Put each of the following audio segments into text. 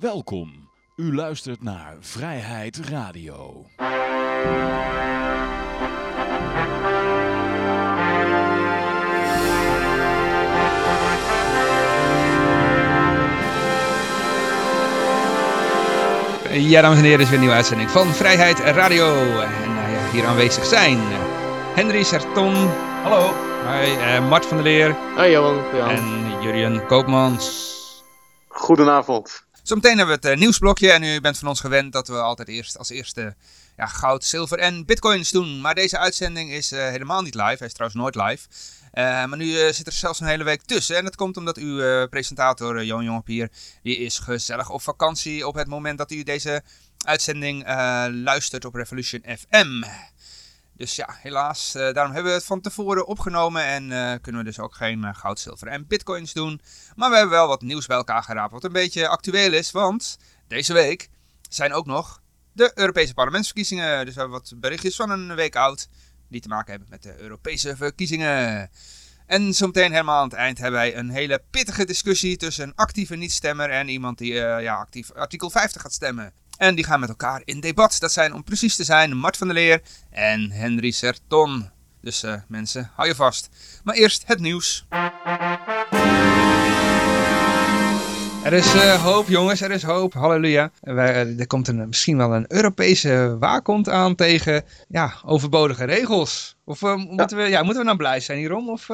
Welkom. U luistert naar Vrijheid Radio. Ja, dames en heren, dit is weer een nieuwe uitzending van Vrijheid Radio. En nou ja, hier aanwezig zijn eh, Henry Serton. Hallo. Hi, uh, Mart van der Leer. Hoi Johan. En Jurjen Koopmans. Goedenavond. Zometeen hebben we het uh, nieuwsblokje en u bent van ons gewend dat we altijd eerst als eerste ja, goud, zilver en bitcoins doen. Maar deze uitzending is uh, helemaal niet live, hij is trouwens nooit live. Uh, maar nu zit er zelfs een hele week tussen. En dat komt omdat uw presentator, Johan Jongepier, die is gezellig op vakantie op het moment dat u deze uitzending luistert op Revolution FM. Dus ja, helaas, daarom hebben we het van tevoren opgenomen en kunnen we dus ook geen goud, zilver en bitcoins doen. Maar we hebben wel wat nieuws bij elkaar geraapt wat een beetje actueel is, want deze week zijn ook nog de Europese parlementsverkiezingen. Dus we hebben wat berichtjes van een week oud die te maken hebben met de Europese verkiezingen. En zometeen helemaal aan het eind hebben wij een hele pittige discussie tussen een actieve niet-stemmer en iemand die ja, actief artikel 50 gaat stemmen. En die gaan met elkaar in debat. Dat zijn om precies te zijn Mart van der Leer en Henry Serton. Dus uh, mensen, hou je vast. Maar eerst het nieuws. Er is uh, hoop, jongens. Er is hoop. Halleluja. Wij, er komt een, misschien wel een Europese waakhond aan tegen ja, overbodige regels. Of uh, moeten, we, ja, moeten we nou blij zijn hierom? Of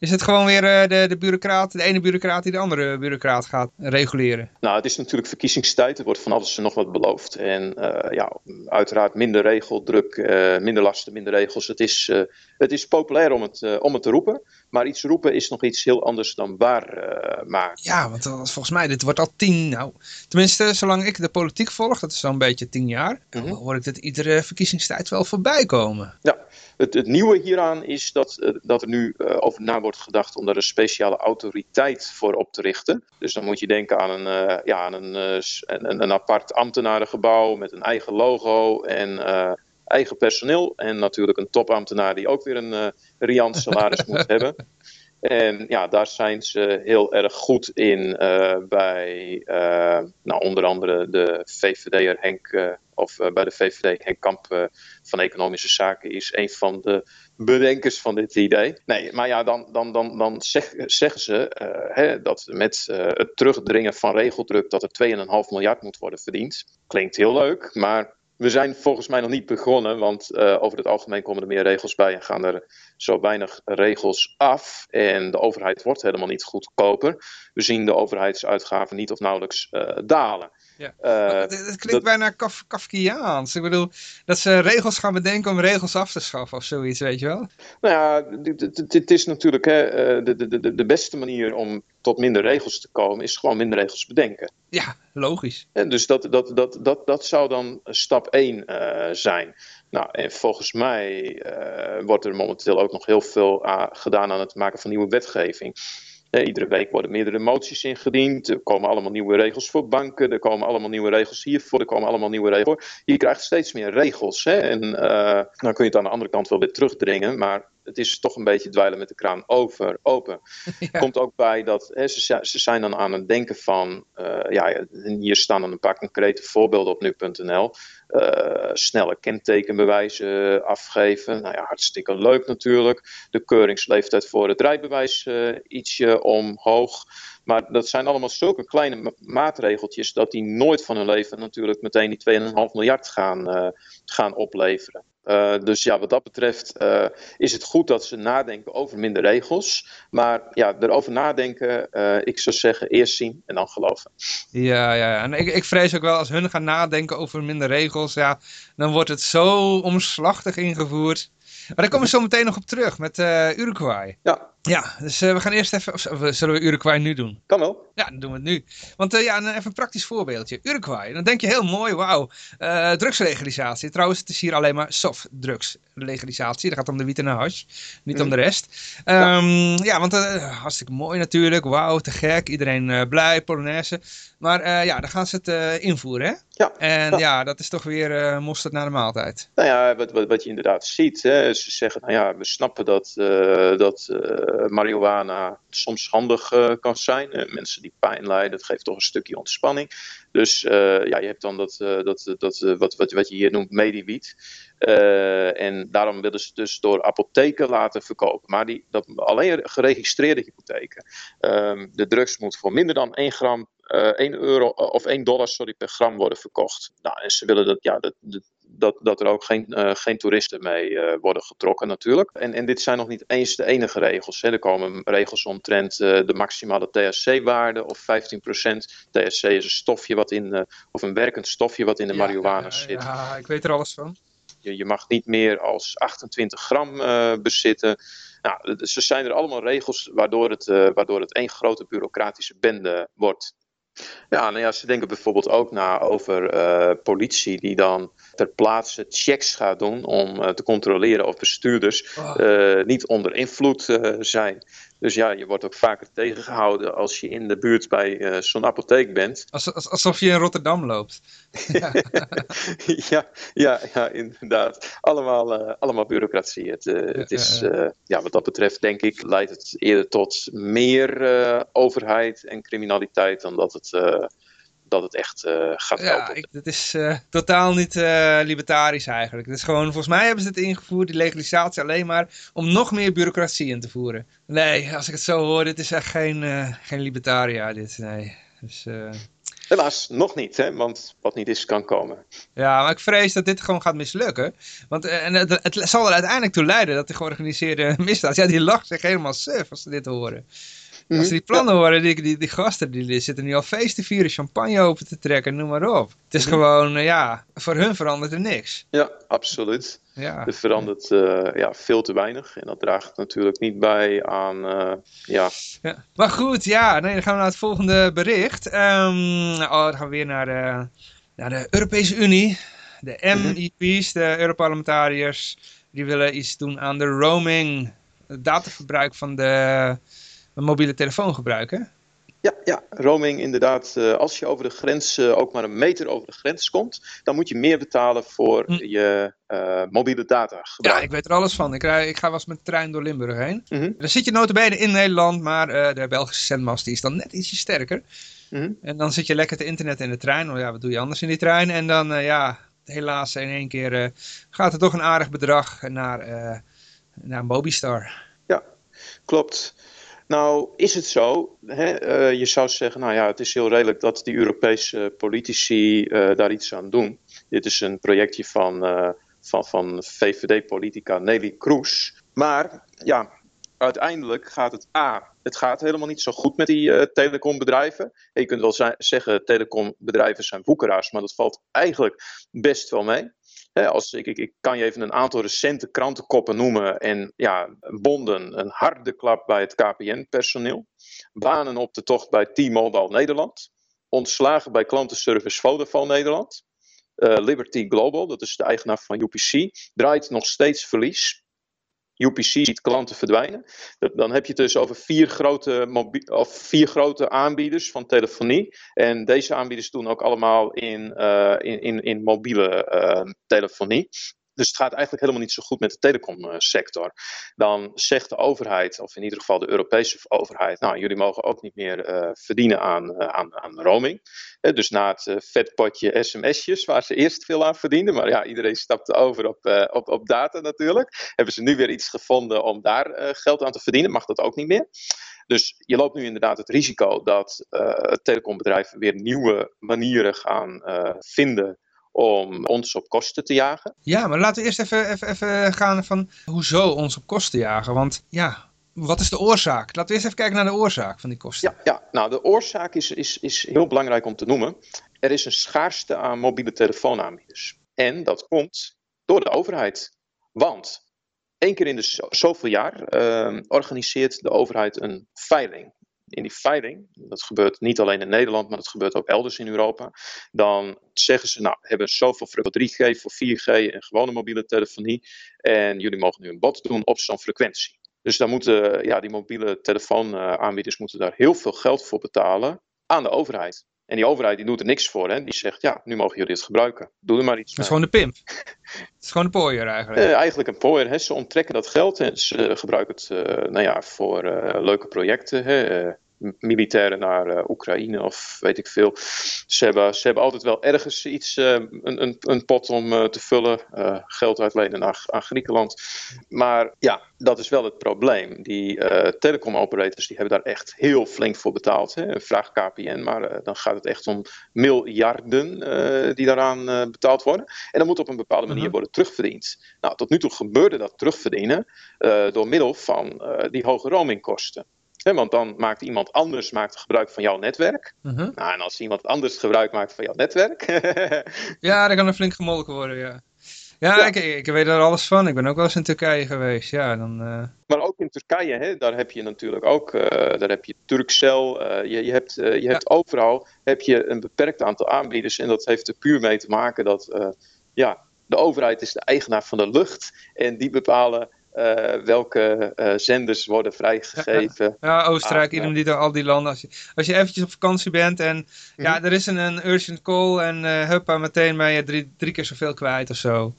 is het gewoon weer de, de bureaucraat, de ene bureaucraat die de andere bureaucraat gaat reguleren? Nou, het is natuurlijk verkiezingstijd. Er wordt van alles nog wat beloofd. En ja, uiteraard minder regeldruk, minder lasten, minder regels. Het is, het is populair om het, om het te roepen. Maar iets roepen is nog iets heel anders dan waar uh, maken. Ja, want volgens mij, dit wordt al tien, nou, tenminste, zolang ik de politiek volg, dat is zo'n beetje tien jaar, mm -hmm. dan hoor ik dit iedere verkiezingstijd wel voorbij komen. Ja, het, het nieuwe hieraan is dat, uh, dat er nu uh, over na wordt gedacht om er een speciale autoriteit voor op te richten. Dus dan moet je denken aan een, ja, aan een, een, een apart ambtenarengebouw met een eigen logo en eigen personeel en natuurlijk een topambtenaar die ook weer een riant salaris moet hebben. En ja, daar zijn ze heel erg goed in uh, bij uh, nou, onder andere de VVD'er Henk, of bij de VVD Henk Kamp van Economische Zaken is een van de bedenkers van dit idee. Nee, maar ja, dan, dan, dan, dan zeg, zeggen ze hè, dat met het terugdringen van regeldruk dat er 2,5 miljard moet worden verdiend. Klinkt heel leuk, maar we zijn volgens mij nog niet begonnen, want uh, over het algemeen komen er meer regels bij en gaan er zo weinig regels af. En de overheid wordt helemaal niet goedkoper. We zien de overheidsuitgaven niet of nauwelijks uh, dalen. Ja. Uh, het, het klinkt bijna kaf, Kafkiaans. Ik bedoel, dat ze regels gaan bedenken om regels af te schaffen of zoiets, weet je wel? Nou ja, het is natuurlijk hè, de, de, de, de beste manier om tot minder regels te komen, is gewoon minder regels bedenken. Ja, logisch. En dus dat, dat, dat, dat, dat zou dan stap 1 uh, zijn. Nou, en volgens mij uh, wordt er momenteel ook nog heel veel aan, gedaan aan het maken van nieuwe wetgeving. He, iedere week worden meerdere moties ingediend. Er komen allemaal nieuwe regels voor banken. Er komen allemaal nieuwe regels hiervoor. Er komen allemaal nieuwe regels. Je krijgt steeds meer regels. Hè? En uh, dan kun je het aan de andere kant wel weer terugdringen. Maar het is toch een beetje dweilen met de kraan over, open. Ja. Komt ook bij dat hè, ze, ze zijn dan aan het denken van. Uh, ja, hier staan dan een paar concrete voorbeelden op nu.nl. Uh, snelle kentekenbewijzen afgeven. Nou ja, hartstikke leuk natuurlijk. De keuringsleeftijd voor het rijbewijs uh, ietsje omhoog. Maar dat zijn allemaal zulke kleine ma maatregeltjes dat die nooit van hun leven natuurlijk meteen die 2,5 miljard gaan, gaan opleveren. Uh, dus ja, wat dat betreft uh, is het goed dat ze nadenken over minder regels. Maar ja, erover nadenken, uh, ik zou zeggen, eerst zien en dan geloven. Ja, ja, en ik, ik vrees ook wel als hun gaan nadenken over minder regels, ja, dan wordt het zo omslachtig ingevoerd. Maar daar komen we zo meteen nog op terug met Uruguay. Ja. Ja, dus uh, we gaan eerst even, of, zullen we Uruguay nu doen? Kan wel. Ja, dan doen we het nu. Want uh, ja, even een praktisch voorbeeldje. Uruguay, dan denk je heel mooi, wauw, uh, drugslegalisatie. Trouwens, het is hier alleen maar soft drugslegalisatie. Dat gaat om de wiet en de hash, niet mm. om de rest. Um, ja. ja, want hartstikke mooi natuurlijk, wauw, te gek. Iedereen blij, Polonaise. Maar ja, dan gaan ze het invoeren, hè? Ja. En ja. ja, dat is toch weer mosterd naar de maaltijd. Nou ja, wat, wat, wat je inderdaad ziet, hè, ze zeggen, nou ja, we snappen dat, dat marihuana soms handig kan zijn. mensen die pijn lijden, dat geeft toch een stukje ontspanning. Dus ja, je hebt dan dat, dat, dat wat, wat, wat je hier noemt mediwiet. en daarom willen ze dus door apotheken laten verkopen. Maar die, dat, alleen geregistreerde hypotheken. Ehm, de drugs moet voor minder dan 1 gram 1 euro of 1 dollar sorry, per gram worden verkocht. Nou, en ze willen dat, ja, dat, dat, dat er ook geen, uh, geen toeristen mee worden getrokken natuurlijk. En, en dit zijn nog niet eens de enige regels. Hè. Er komen regels omtrent de maximale THC-waarde of 15%. THC is een stofje wat in, of een werkend stofje wat in de ja, marihuana zit. Ja, ik weet er alles van. Je, je mag niet meer als 28 gram bezitten. Nou, er zijn er allemaal regels waardoor het, waardoor het één grote bureaucratische bende wordt. Ja, nou ja, ze denken bijvoorbeeld ook na over uh, politie die dan ter plaatse checks gaat doen om uh, te controleren of bestuurders uh, niet onder invloed zijn. Dus ja, je wordt ook vaker tegengehouden als je in de buurt bij uh, zo'n apotheek bent. alsof je in Rotterdam loopt. ja, ja, ja, inderdaad. Allemaal, uh, allemaal bureaucratie. Het, uh, het is, ja, wat dat betreft denk ik, leidt het eerder tot meer overheid en criminaliteit dan dat het dat het echt uh, gaat helpen. Ja, het is uh, totaal niet uh, libertarisch eigenlijk. Het is gewoon, volgens mij hebben ze het ingevoerd, die legalisatie alleen maar om nog meer bureaucratie in te voeren. Nee, als ik het zo hoor, dit is echt geen, geen libertaria dit, nee. Dus, Helaas, nog niet, hè? want wat niet is, kan komen. Ja, maar ik vrees dat dit gewoon gaat mislukken. Want en het, het zal er uiteindelijk toe leiden dat de georganiseerde misdaad, ja, die lacht zich helemaal suf als ze dit horen. Als ze die plannen horen, die, die, die gasten die zitten nu al feest te vieren, champagne open te trekken, noem maar op. Het is mhm. gewoon, uh, ja, voor hun verandert er niks. Ja, absoluut. Ja. Er verandert uh, ja, veel te weinig en dat draagt natuurlijk niet bij aan, uh, ja. ja. Maar goed, ja, nee, dan gaan we naar het volgende bericht. Um, oh, dan gaan we weer naar de, naar de Europese Unie. De MEP's, de Europarlementariërs, die willen iets doen aan de roaming. Het dataverbruik van de een mobiele telefoon gebruiken. Ja, ja, roaming inderdaad. Uh, als je over de grens, uh, ook maar een meter over de grens komt, dan moet je meer betalen voor hm. je uh, mobiele data gebruik. Ja, ik weet er alles van. Ik, rij, ik ga wel eens met de trein door Limburg heen. Mm -hmm. Dan zit je notabene in Nederland, maar de Belgische zendmast die is dan net ietsje sterker. Mm -hmm. En dan zit je lekker te internet in de trein. Oh ja, wat doe je anders in die trein? En dan, ja, helaas in één keer gaat er toch een aardig bedrag naar, naar Mobistar. Ja, klopt. Nou, is het zo? Hè? Uh, je zou zeggen, nou ja, het is heel redelijk dat die Europese politici uh, daar iets aan doen. Dit is een projectje van, uh, van, van VVD-politica Nelly Kroes. Maar ja, uiteindelijk gaat het A. Het gaat helemaal niet zo goed met die telecombedrijven. Je kunt wel zeggen, telecombedrijven zijn boekeraars, maar dat valt eigenlijk best wel mee als, ik, ik, ik, kan je even een aantal recente krantenkoppen noemen. En ja, bonden een harde klap bij het KPN-personeel. Banen op de tocht bij T-Mobile Nederland. Ontslagen bij klantenservice Vodafone Nederland. Uh, Liberty Global, dat is de eigenaar van UPC, draait nog steeds verlies. UPC ziet klanten verdwijnen. Dan heb je het dus over vier grote, of vier grote aanbieders van telefonie. En deze aanbieders doen ook allemaal in, uh, in, in, in, mobiele uh, telefonie. Dus het gaat eigenlijk helemaal niet zo goed met de telecomsector. Dan zegt de overheid, of in ieder geval de Europese overheid, nou, jullie mogen ook niet meer uh, verdienen aan, uh, aan, aan roaming. Uh, dus na het vetpotje sms'jes, waar ze eerst veel aan verdienden, maar ja, iedereen stapte over op, op, op data natuurlijk. Hebben ze nu weer iets gevonden om daar geld aan te verdienen, mag dat ook niet meer. Dus je loopt nu inderdaad het risico dat telecombedrijven weer nieuwe manieren gaan vinden om ons op kosten te jagen. Ja, maar laten we eerst even, even, even gaan van hoezo ons op kosten jagen. Want ja, wat is de oorzaak? Laten we eerst even kijken naar de oorzaak van die kosten. Ja, ja nou de oorzaak is, is, is heel belangrijk om te noemen. Er is een schaarste aan mobiele telefoonaanbieders. En dat komt door de overheid. Want één keer in de zoveel jaar uh, organiseert de overheid een veiling in die veiling, dat gebeurt niet alleen in Nederland, maar dat gebeurt ook elders in Europa, dan zeggen ze, nou, we hebben zoveel voor 3G, voor 4G en gewone mobiele telefonie en jullie mogen nu een bod doen op zo'n frequentie. Dus dan moeten, ja, die mobiele telefoonaanbieders moeten daar heel veel geld voor betalen aan de overheid. En die overheid die doet er niks voor. Hè? Die zegt, ja, nu mogen jullie het gebruiken. Doe er maar iets Dat is gewoon de pimp. Het is gewoon de pooier eigenlijk. Eh, eigenlijk een pooier. Hè? Ze onttrekken dat geld en ze gebruiken het eh, nou ja, voor eh, leuke projecten. Hè? Militairen naar eh, Oekraïne of weet ik veel. Ze hebben, ze hebben altijd wel ergens iets, eh, een, een, een pot om eh, te vullen. geld uitlenen aan, aan Griekenland. Maar ja, dat is wel het probleem. Die eh telecom operators die hebben daar echt heel flink voor betaald. Hè? Vraag KPN, maar dan gaat het echt om miljarden die daaraan betaald worden. En dat moet op een bepaalde manier Mhm. worden terugverdiend. Nou, tot nu toe gebeurde dat terugverdienen door middel van die hoge roamingkosten. Want dan maakt iemand anders maakt gebruik van jouw netwerk. Mhm. Nou, en als iemand anders gebruik maakt van jouw netwerk, Ja, daar kan er flink gemolken worden, ja. Ja, Ja. Ik, ik weet er alles van. Ik ben ook wel eens in Turkije geweest. Ja, dan... eh, Maar ook in Turkije, hè, daar heb je natuurlijk ook, eh, daar heb je Turkcell. eh, je, je hebt, je hebt overal heb je een beperkt aantal aanbieders. En dat heeft er puur mee te maken dat ja, de overheid is de eigenaar van de lucht. En die bepalen eh, welke eh, zenders worden vrijgegeven. Ja, Oostenrijk, Ah, idem dito, al die landen. Als je, als je eventjes op vakantie bent en ja, Mhm. er is een, een urgent call en eh huppa, meteen ben je drie, drie keer zoveel kwijt of zo.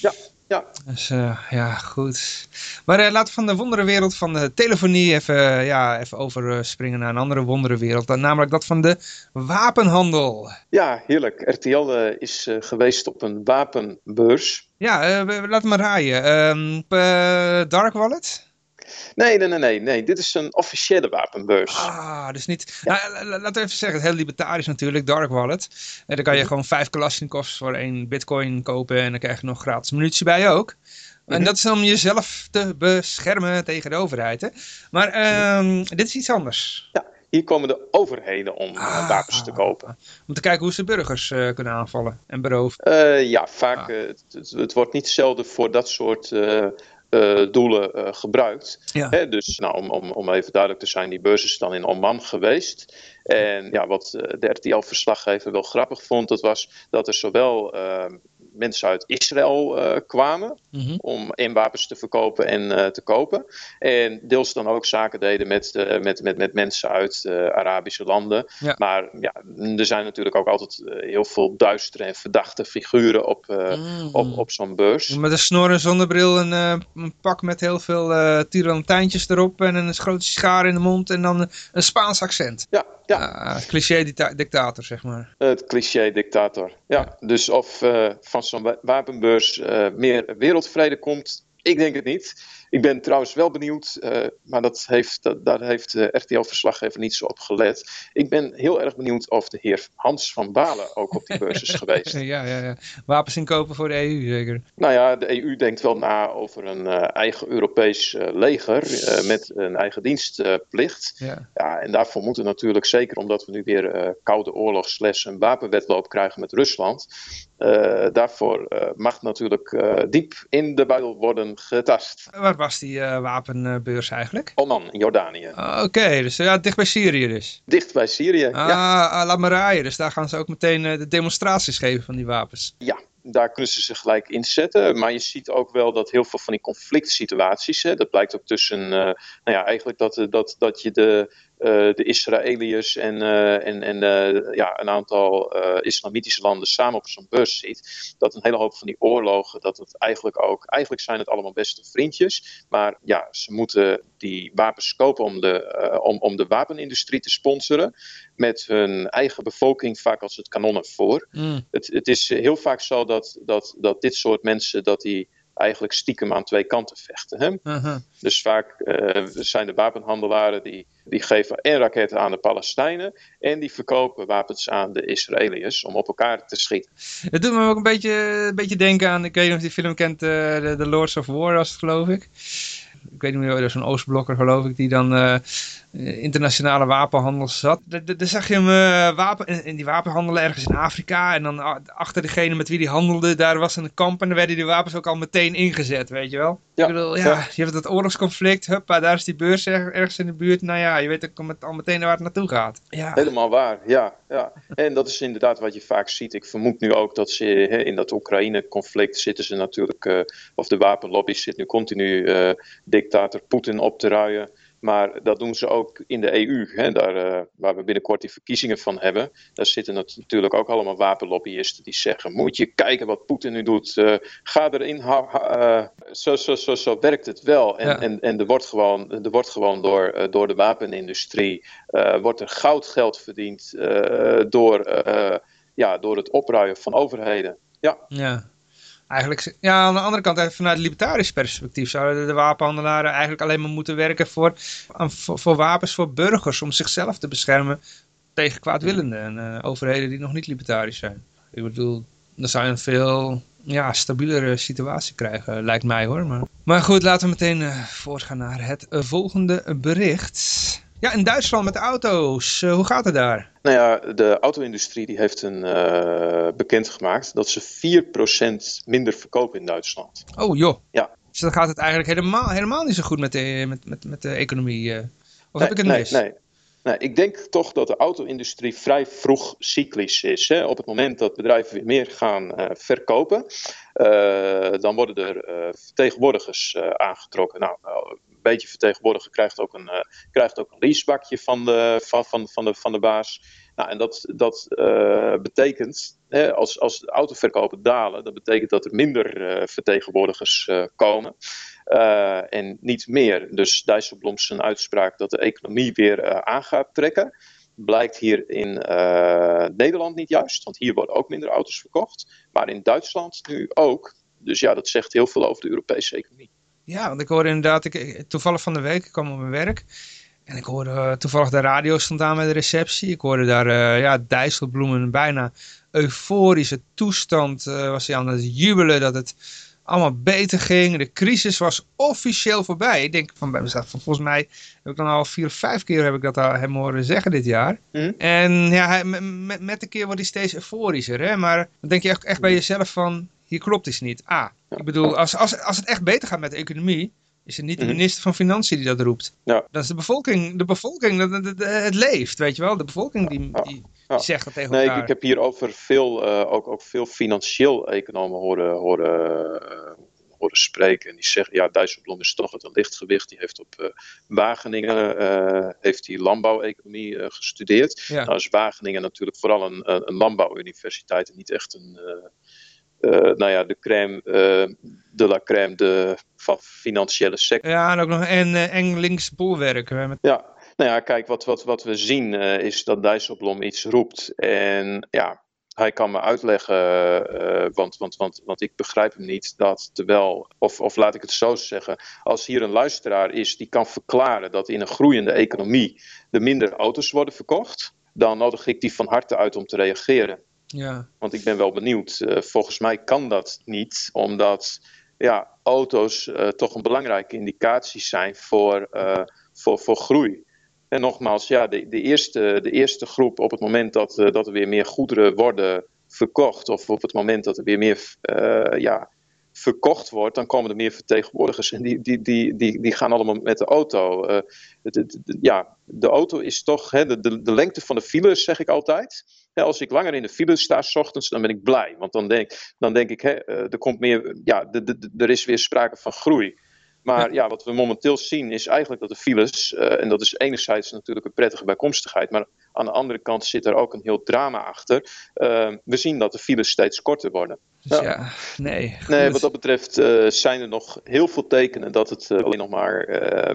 Ja, ja. Dus ja, goed. Maar laten we van de wonderenwereld van de telefonie even, ja, even overspringen naar een andere wonderenwereld. Dan Namelijk dat van de wapenhandel. Ja, heerlijk. RTL is geweest op een wapenbeurs. Ja, we- laat maar raaien. Ehm, eh, Dark Wallet? Nee, nee, nee, nee, nee. Dit is een officiële wapenbeurs. Ah, dus niet. Nou, la- la- laten we even zeggen, het heel libertarisch natuurlijk, Dark Wallet. En dan kan je gewoon vijf Kalashnikovs voor één bitcoin kopen en dan krijg je nog gratis munitie bij ook. En Mhm. dat is om jezelf te beschermen tegen de overheid. Hè? Maar ehm, dit is iets anders. Hier komen de overheden om eh, Ah. wapens te kopen. Om te kijken hoe ze burgers eh, kunnen aanvallen en beroven. Eh, ja, vaak. Ah. het, wordt niet zelden voor dat soort doelen gebruikt. Ja. Hè, dus nou, om, om, om even duidelijk te zijn, die beurs is dan in Oman geweest. En ja, wat de RTL-verslaggever wel grappig vond, dat was dat er zowel eh, mensen uit Israël eh, kwamen Mhm. om en wapens te verkopen en eh, te kopen. En deels dan ook zaken deden met, eh, met, met, met mensen uit Arabische landen. Ja. Maar ja, er zijn natuurlijk ook altijd heel veel duistere en verdachte figuren op, Mm. op, op zo'n beurs. Met een snor, een zonnebril, een, een pak met heel veel tirantijntjes erop en een grote schaar in de mond en dan een Spaans accent. Ja, ja. Ah, cliché dicta- dictator, zeg maar. Het cliché dictator. Ja, dus of eh, van zo'n wa- wapenbeurs eh, meer wereldvrede komt, ik denk het niet. Ik ben trouwens wel benieuwd, eh, maar dat heeft, dat, daar heeft de RTL-verslaggever niet zo op gelet. Ik ben heel erg benieuwd of de heer Hans van Balen ook op die beurs is geweest. Ja, ja, ja. Wapens inkopen voor de EU, zeker. Nou ja, de EU denkt wel na over een eh, eigen Europees eh, leger eh, met een eigen dienstplicht. Ja. Ja, en daarvoor moeten natuurlijk, zeker omdat we nu weer eh, koude oorlog slash een wapenwetloop krijgen met Rusland. eh, daarvoor eh, mag natuurlijk eh, diep in de buidel worden getast. Was die eh, wapenbeurs eigenlijk? Oman, in Jordanië. Ah, Oké, dus ja, dicht bij Syrië dus. Dicht bij Syrië. Ah, Ja, ah, laat maar raaien. Dus daar gaan ze ook meteen eh, de demonstraties geven van die wapens. ja, daar kunnen ze zich gelijk inzetten. Maar je ziet ook wel dat heel veel van die conflict situaties, hè, dat blijkt ook tussen, eh, nou ja, eigenlijk dat, dat, dat je de, de Israëliërs en, eh, en, en eh, ja, een aantal eh, islamitische landen samen op zo'n beurs ziet. Dat een hele hoop van die oorlogen, dat het eigenlijk ook, eigenlijk zijn het allemaal beste vriendjes. Maar ja, ze moeten die wapens kopen om de, eh, om, om de wapenindustrie te sponsoren. Met hun eigen bevolking vaak als het kanonnen voor Mm. het, het is heel vaak zo dat, dat, dat dit soort mensen dat die eigenlijk stiekem aan twee kanten vechten. Hè? Uh-huh. Dus vaak eh, zijn de wapenhandelaren die, die geven en raketten aan de Palestijnen en die verkopen wapens aan de Israëliërs om op elkaar te schieten. Het doet me ook een beetje, een beetje denken aan, ik weet niet of die film kent, eh, de, de Lords of War was het geloof ik. Ik weet niet meer, er zo'n Oostblokker geloof ik, die dan eh, internationale wapenhandel zat. Daar- zag je hem eh, wapen, in, in die wapenhandelen ergens in Afrika. En dan achter degene met wie die handelde, daar was een kamp en dan werden die wapens ook al meteen ingezet, weet je wel. Ja, Ik bedoel, ja, ja. je hebt dat oorlogsconflict, huppa, daar is die beurs er- ergens in de buurt. Nou ja, je weet ook al meteen waar het naartoe gaat. Ja, Helemaal waar, ja, ja. En dat is inderdaad wat je vaak ziet. Ik vermoed nu ook dat ze hè, in dat Oekraïne-conflict zitten ze natuurlijk, eh, of de wapenlobby zit nu continu eh, dictator Poetin op te ruien. Maar dat doen ze ook in de EU, hè, daar, uh, waar we binnenkort die verkiezingen van hebben. Daar zitten natuurlijk ook allemaal wapenlobbyisten die zeggen: Moet je kijken wat Poetin nu doet? Uh, ga erin. Uh, zo, zo, zo, zo werkt het wel. En, ja. en, en er wordt gewoon, er wordt gewoon door, door de wapenindustrie wordt er goudgeld verdiend door, ja, door het opruien van overheden. Ja. ja. Eigenlijk, ja, aan de andere kant, vanuit libertarisch perspectief, zouden de wapenhandelaren eigenlijk alleen maar moeten werken voor, voor, wapens voor burgers, om zichzelf te beschermen tegen kwaadwillenden en uh, overheden die nog niet libertarisch zijn. Ik bedoel, dan zou je een veel ja, stabielere situatie krijgen, lijkt mij hoor. Maar, maar goed, laten we meteen uh, voortgaan naar het uh, volgende bericht. Ja, in Duitsland met auto's. Uh, hoe gaat het daar? Nou ja, de auto-industrie die heeft een, uh, bekendgemaakt dat ze 4% minder verkopen in Duitsland. Oh joh. Ja. Dus dan gaat het eigenlijk helemaal, helemaal niet zo goed met de, met, met, met de economie. Uh. Of nee, heb ik het nee, mis? Nee, nee. ik denk toch dat de auto-industrie vrij vroeg cyclisch is. Hè? Op het moment dat bedrijven weer meer gaan uh, verkopen, uh, dan worden er vertegenwoordigers aangetrokken. Nou, beetje vertegenwoordiger krijgt ook een, uh, krijgt ook een leasebakje van de, van, van, van de, van de baas. Nou, en dat, dat uh, betekent, hè, als, als autoverkopen dalen, dat betekent dat er minder uh, vertegenwoordigers komen. en niet meer. Dus Dijsselbloem zijn uitspraak dat de economie weer aan gaat trekken blijkt hier in Nederland niet juist, want hier worden ook minder auto's verkocht. Maar in Duitsland nu ook. Dus ja, dat zegt heel veel over de Europese economie. Ja, want ik hoorde inderdaad, ik, toevallig van de week, ik kwam op mijn werk. En ik hoorde uh, toevallig de radio stond aan bij de receptie. Ik hoorde daar uh, ja, Dijsselbloemen bijna euforische toestand. Uh, was hij aan het jubelen dat het allemaal beter ging. De crisis was officieel voorbij. Ik denk van bij mezelf, van, volgens mij heb ik dan al vier of vijf keer heb ik dat al hem horen zeggen dit jaar. Mm. En ja, hij, met, met de keer wordt hij steeds euforischer. Hè? Maar dan denk je echt, echt bij jezelf van, hier klopt iets niet. Ah, ik bedoel, als, als, als het echt beter gaat met de economie, is het niet de minister van Financiën die dat roept. Ja. Dat is de bevolking. De bevolking, dat, het leeft, weet je wel. De bevolking die, die, die ja. zegt dat tegen nee, elkaar. Ik, ik heb hierover veel, uh, ook, ook veel financieel economen horen, horen, uh, horen spreken. En die zeggen, ja, Dijsselbloem is toch het een lichtgewicht. Die heeft op uh, Wageningen heeft die landbouweconomie gestudeerd. Ja. Nou is Wageningen natuurlijk vooral een, een landbouwuniversiteit en niet echt een... Uh, nou ja, de crème uh, de la crème de, van financiële sector. Ja, en ook nog en eng links bolwerk. Met... Ja, nou ja, kijk, wat, wat, wat we zien is dat Dijsselbloem iets roept. En ja, hij kan me uitleggen, want, want, want, want ik begrijp hem niet, dat terwijl, of, of laat ik het zo zeggen, als hier een luisteraar is die kan verklaren dat in een groeiende economie er minder auto's worden verkocht, dan nodig ik die van harte uit om te reageren. Ja. Want ik ben wel benieuwd. Uh, volgens mij kan dat niet, omdat ja, auto's uh, toch een belangrijke indicatie zijn voor, uh, voor, voor groei. En nogmaals, ja, de, de, eerste, de eerste groep op het moment dat, dat er weer meer goederen worden verkocht, of op het moment dat er weer meer ja, verkocht wordt, dan komen er meer vertegenwoordigers en die, die, die, die, die gaan allemaal met de auto. De, ja, de auto is toch, hè, de, de, de lengte van de files zeg ik altijd. Hè, als ik langer in de file sta s ochtends, dan ben ik blij. Want dan denk, dan denk ik, hè, er komt meer, ja, de, de, de, er is weer sprake van groei. Maar ja, wat we momenteel zien is eigenlijk dat de files, uh, en dat is enerzijds natuurlijk een prettige bijkomstigheid, maar aan de andere kant zit er ook een heel drama achter. Uh, we zien dat de files steeds korter worden. Dus ja, ja nee. Goed. Nee, wat dat betreft uh, zijn er nog heel veel tekenen dat het alleen nog maar,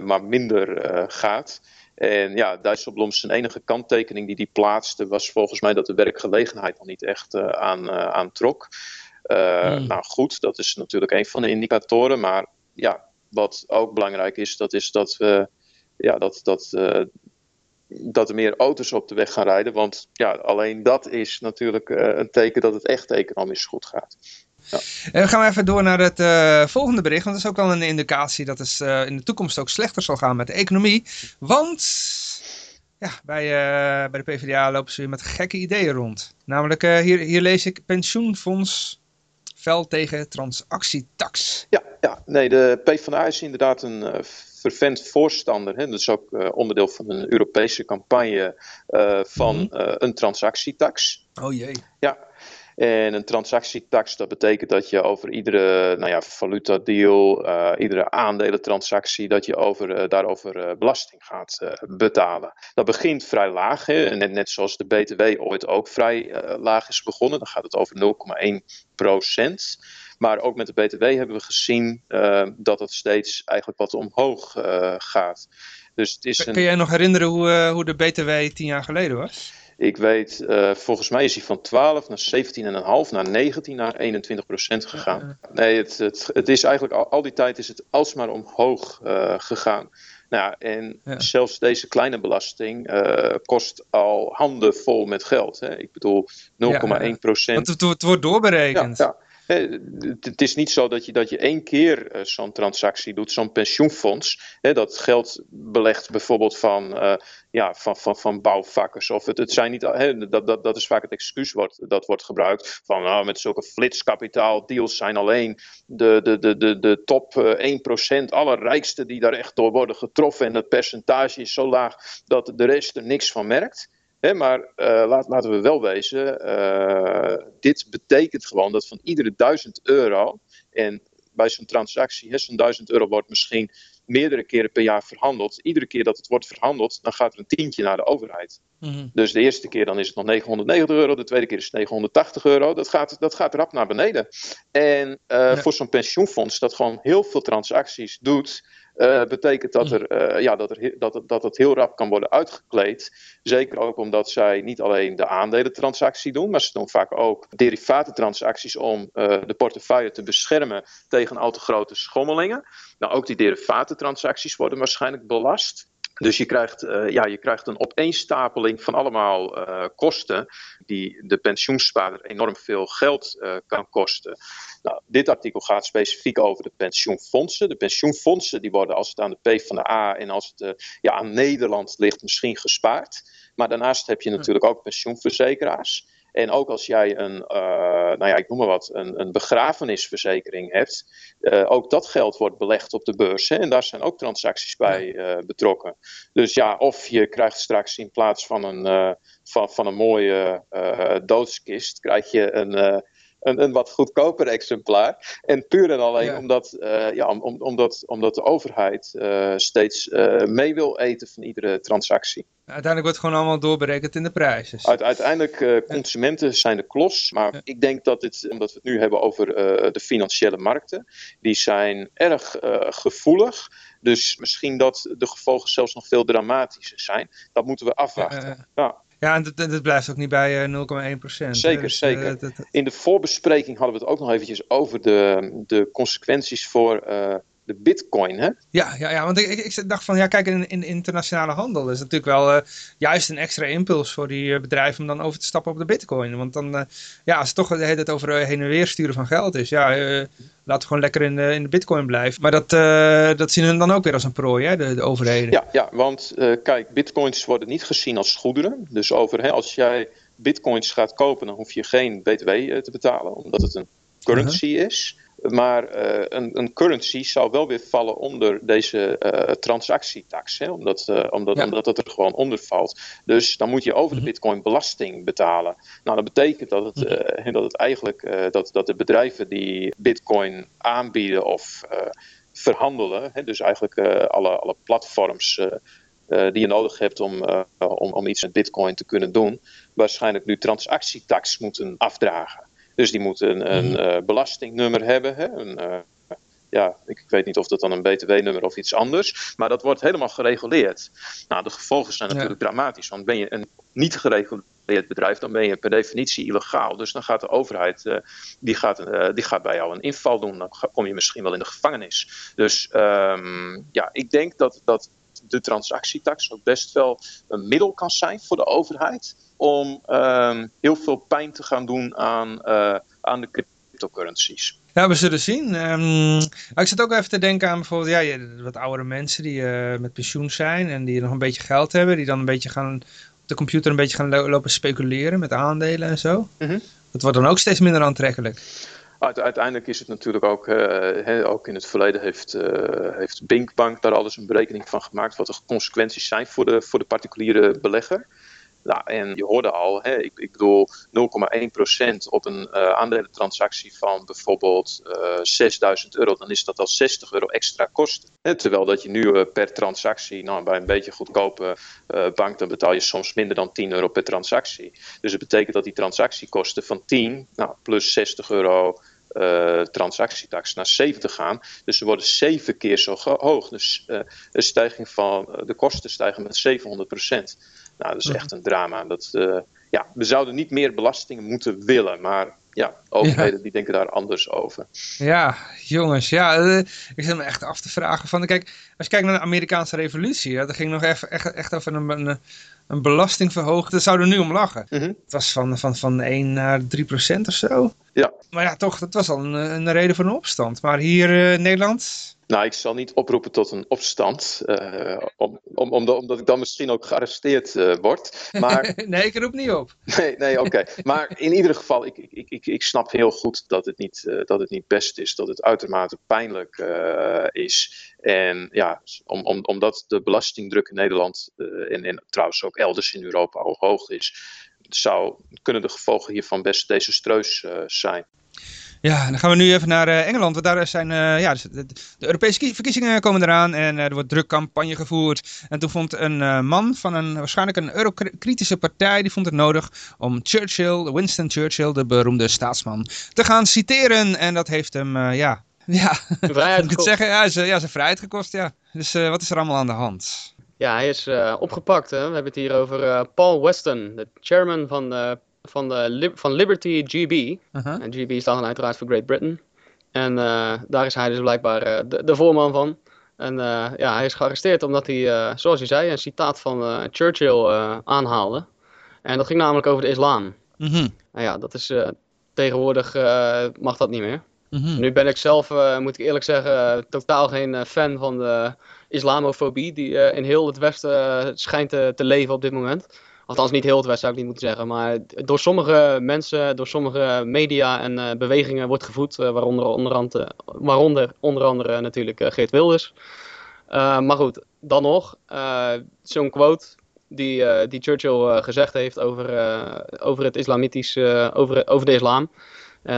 maar minder gaat. En ja, Dijsselbloem zijn enige kanttekening die hij plaatste was volgens mij dat de werkgelegenheid nog niet echt aan, aantrok. Hmm. Nou goed, dat is natuurlijk een van de indicatoren, maar ja, wat ook belangrijk is, dat is dat we ja, dat, dat, uh, dat er meer auto's op de weg gaan rijden. Want ja, alleen dat is natuurlijk uh, een teken dat het echt economisch goed gaat. Ja. En dan gaan we even door naar het uh, volgende bericht. Want dat is ook al een indicatie dat het in de toekomst ook slechter zal gaan met de economie. Want ja, bij, bij de PvdA lopen ze weer met gekke ideeën rond. Namelijk, hier, hier lees ik pensioenfonds fel tegen transactietax. Ja, ja, nee, de PvdA is inderdaad een fervent voorstander. Hè? Dat is ook uh, onderdeel van een Europese campagne uh, van -hmm. een transactietax. Oh jee. Ja, En een transactietax, dat betekent dat je over iedere nou ja, valuta deal, uh, iedere aandelentransactie, dat je over, daarover belasting gaat betalen. Dat begint vrij laag, hè? Net, net zoals de BTW ooit ook vrij laag is begonnen. Dan gaat het over 0,1 procent. Maar ook met de BTW hebben we gezien dat het steeds eigenlijk wat omhoog gaat. Dus het is een... Kun jij nog herinneren hoe, hoe de BTW tien jaar geleden was? Ik weet, volgens mij is hij van 12 naar 17,5, naar 19, naar 21 procent gegaan. Nee, het, het, het is eigenlijk al, al die tijd is het alsmaar omhoog gegaan. Nou, en ja. zelfs deze kleine belasting uh, kost al handen vol met geld. Hè. Ik bedoel, 0,1 procent. Ja, het, het, wordt doorberekend. Ja, het is niet zo dat je, dat je één keer uh, zo'n transactie doet, zo'n pensioenfonds. Dat geld belegt bijvoorbeeld van, uh, ja, van, van, van bouwvakkers. Of het, het zijn niet, dat, dat, dat is vaak het excuus wat, dat wordt gebruikt. Van nou, met zulke flitskapitaal deals zijn alleen de, de, de, de, de top uh, 1% allerrijkste die daar echt door worden getroffen. En het percentage is zo laag dat de rest er niks van merkt maar uh, laat, laten we wel wezen, uh, dit betekent gewoon dat van iedere duizend euro, en bij zo'n transactie, zo'n duizend euro wordt misschien meerdere keren per jaar verhandeld. Iedere keer dat het wordt verhandeld, dan gaat er een tientje naar de overheid. Mm Dus de eerste keer dan is het nog 990 euro, de tweede keer is het 980 euro. Dat gaat, dat gaat rap naar beneden. En uh, ja. voor zo'n pensioenfonds dat gewoon heel veel transacties doet, uh, betekent dat, er, uh, ja, dat, er, dat, dat het heel rap kan worden uitgekleed. Zeker ook omdat zij niet alleen de aandelentransactie doen, maar ze doen vaak ook derivatentransacties om uh, de portefeuille te beschermen tegen al te grote schommelingen. Nou, ook die derivatentransacties worden waarschijnlijk belast. Dus je krijgt, ja, je krijgt een opeenstapeling van allemaal kosten die de pensioenspaarder enorm veel geld kan kosten. Nou, dit artikel gaat specifiek over de pensioenfondsen. De pensioenfondsen die worden als het aan de P van de A en als het ja, aan Nederland ligt misschien gespaard. Maar daarnaast heb je natuurlijk ook pensioenverzekeraars. En ook als jij een, uh, nou ja, ik noem maar wat, een, een begrafenisverzekering hebt, uh, ook dat geld wordt belegd op de beurs. Hè, en daar zijn ook transacties bij uh, betrokken. Dus ja, of je krijgt straks in plaats van een, van, van een mooie doodskist, krijg je een een, een wat goedkoper exemplaar. En puur en alleen omdat, uh, ja, om, om, omdat, omdat de overheid uh, steeds uh, mee wil eten van iedere transactie. Uiteindelijk wordt het gewoon allemaal doorberekend in de prijzen. Uit, uiteindelijk, consumenten zijn de klos. Maar ja. ik denk dat het, omdat we het nu hebben over de financiële markten, die zijn erg gevoelig. Dus misschien dat de gevolgen zelfs nog veel dramatischer zijn. Dat moeten we afwachten. ja. Ja, en dat, blijft ook niet bij 0,1 eh, procent. Zeker, dus, zeker. Uh, dat, In de voorbespreking hadden we het ook nog eventjes over de, de consequenties voor uh, de bitcoin, hè? Ja, ja, ja want ik, ik, ik dacht van, ja kijk, in, in internationale handel is het natuurlijk wel uh, juist een extra impuls voor die bedrijven om dan over te stappen op de bitcoin. Want dan, uh, ja, als het toch tijd over heen en weer sturen van geld is, ja, uh, laten we gewoon lekker in de, in de bitcoin blijven. Maar dat, dat zien hun dan ook weer als een prooi, hè, de, de overheden. Ja, ja want kijk, bitcoins worden niet gezien als goederen. Dus over, hè, als jij bitcoins gaat kopen, dan hoef je geen btw te betalen, omdat het een currency -huh. is. Maar uh, een, een, currency zou wel weer vallen onder deze uh, transactietax, hè? Omdat, uh, omdat, ja. omdat het er gewoon onder valt. Dus dan moet je over de mhm. bitcoin belasting betalen. Nou, dat betekent dat het, mm. dat het eigenlijk dat, dat de bedrijven die bitcoin aanbieden of verhandelen, hè? dus eigenlijk alle, alle platforms die je nodig hebt om, om, om iets met bitcoin te kunnen doen, waarschijnlijk nu transactietax moeten afdragen. Dus die moeten een, een uh, belastingnummer hebben. Hè? Een, uh, ja, ik, weet niet of dat dan een btw-nummer of iets anders. Maar dat wordt helemaal gereguleerd. Nou, de gevolgen zijn natuurlijk ja. dramatisch. Want ben je een niet gereguleerd bedrijf, dan ben je per definitie illegaal. Dus dan gaat de overheid, uh, die, gaat, die gaat bij jou een inval doen. Dan kom je misschien wel in de gevangenis. Dus um, ja, ik denk dat, dat de transactietax ook best wel een middel kan zijn voor de overheid om um, heel veel pijn te gaan doen aan, uh, aan de cryptocurrencies. Ja, we zullen zien. Um, ik zit ook even te denken aan bijvoorbeeld ja, wat oudere mensen die uh, met pensioen zijn en die nog een beetje geld hebben, die dan een beetje gaan op de computer een beetje gaan lo lopen speculeren met aandelen en zo. Mm -hmm. Dat wordt dan ook steeds minder aantrekkelijk. Uiteindelijk is het natuurlijk ook, uh, ook in het verleden heeft, uh, heeft Binkbank daar alles een berekening van gemaakt wat de consequenties zijn voor de, voor de particuliere belegger. Nou, en je hoorde al, hè, ik, ik bedoel 0,1% op een uh, aandelentransactie van bijvoorbeeld uh, 6000 euro, dan is dat al 60 euro extra kosten. terwijl dat je nu per transactie, nou, bij een beetje goedkope bank, dan betaal je soms minder dan 10 euro per transactie. Dus het betekent dat die transactiekosten van 10 nou, plus 60 euro uh, transactietax naar 70 gaan. Dus ze worden zeven keer zo hoog. Dus uh, de stijging van de kosten stijgen met 700 procent. Nou, dat is echt een drama. Dat, ja, we zouden niet meer belastingen moeten willen, maar ja, overheden die denken daar anders over. Ja, jongens, ja, ik zit me echt af te vragen van, kijk, als je kijkt naar de Amerikaanse revolutie, ja, dat ging nog even, echt, echt over een, een, een belastingverhoging, daar zouden we nu om lachen. Mm -hmm. Het was van, van, van 1 naar 3 procent of zo. Ja. Maar ja, toch, dat was al een, een reden voor een opstand. Maar hier uh, in Nederland... Nou, ik zal niet oproepen tot een opstand, uh, om, om, omdat, omdat ik dan misschien ook gearresteerd uh, word. Maar... nee, ik roep niet op. nee, nee oké. Okay. Maar in ieder geval, ik, ik, ik, ik snap heel goed dat het, niet, uh, dat het niet best is, dat het uitermate pijnlijk is. En ja, om, om, omdat de belastingdruk in Nederland en, en trouwens ook elders in Europa al hoog is, zou, kunnen de gevolgen hiervan best desastreus zijn. Ja, dan gaan we nu even naar uh, Engeland. Want daar zijn, uh, ja, de, de, Europese verkiezingen komen eraan en er wordt druk campagne gevoerd. En toen vond een man van een waarschijnlijk een eurokritische partij, die vond het nodig om Churchill, Winston Churchill, de beroemde staatsman, te gaan citeren. En dat heeft hem, ja, ja, vrijheid moet ik het zeggen, ja, zijn, ja, zijn vrijheid gekost, ja. Dus wat is er allemaal aan de hand? Ja, hij is opgepakt. Hè? We hebben het hier over Paul Weston, de chairman van, de, van, de van Liberty GB. Uh -huh. En GB staat dan uiteraard voor Great Britain. En uh, daar is hij dus blijkbaar de, de, voorman van. En ja, hij is gearresteerd omdat hij, zoals hij zei, een citaat van Churchill aanhaalde. En dat ging namelijk over de islam. Mm -hmm. Nou ja, dat is tegenwoordig mag dat niet meer. Mm -hmm. Nu ben ik zelf, moet ik eerlijk zeggen, totaal geen fan van de islamofobie die in heel het Westen schijnt te, leven op dit moment. Althans, niet heel het Westen zou ik niet moeten zeggen. Maar door sommige mensen, door sommige media en uh, bewegingen wordt gevoed. waaronder, onder andere, waaronder onder andere natuurlijk Geert Wilders. maar goed, dan nog. Zo'n quote die, die Churchill gezegd heeft over, over het islamitisch, over, over de islam.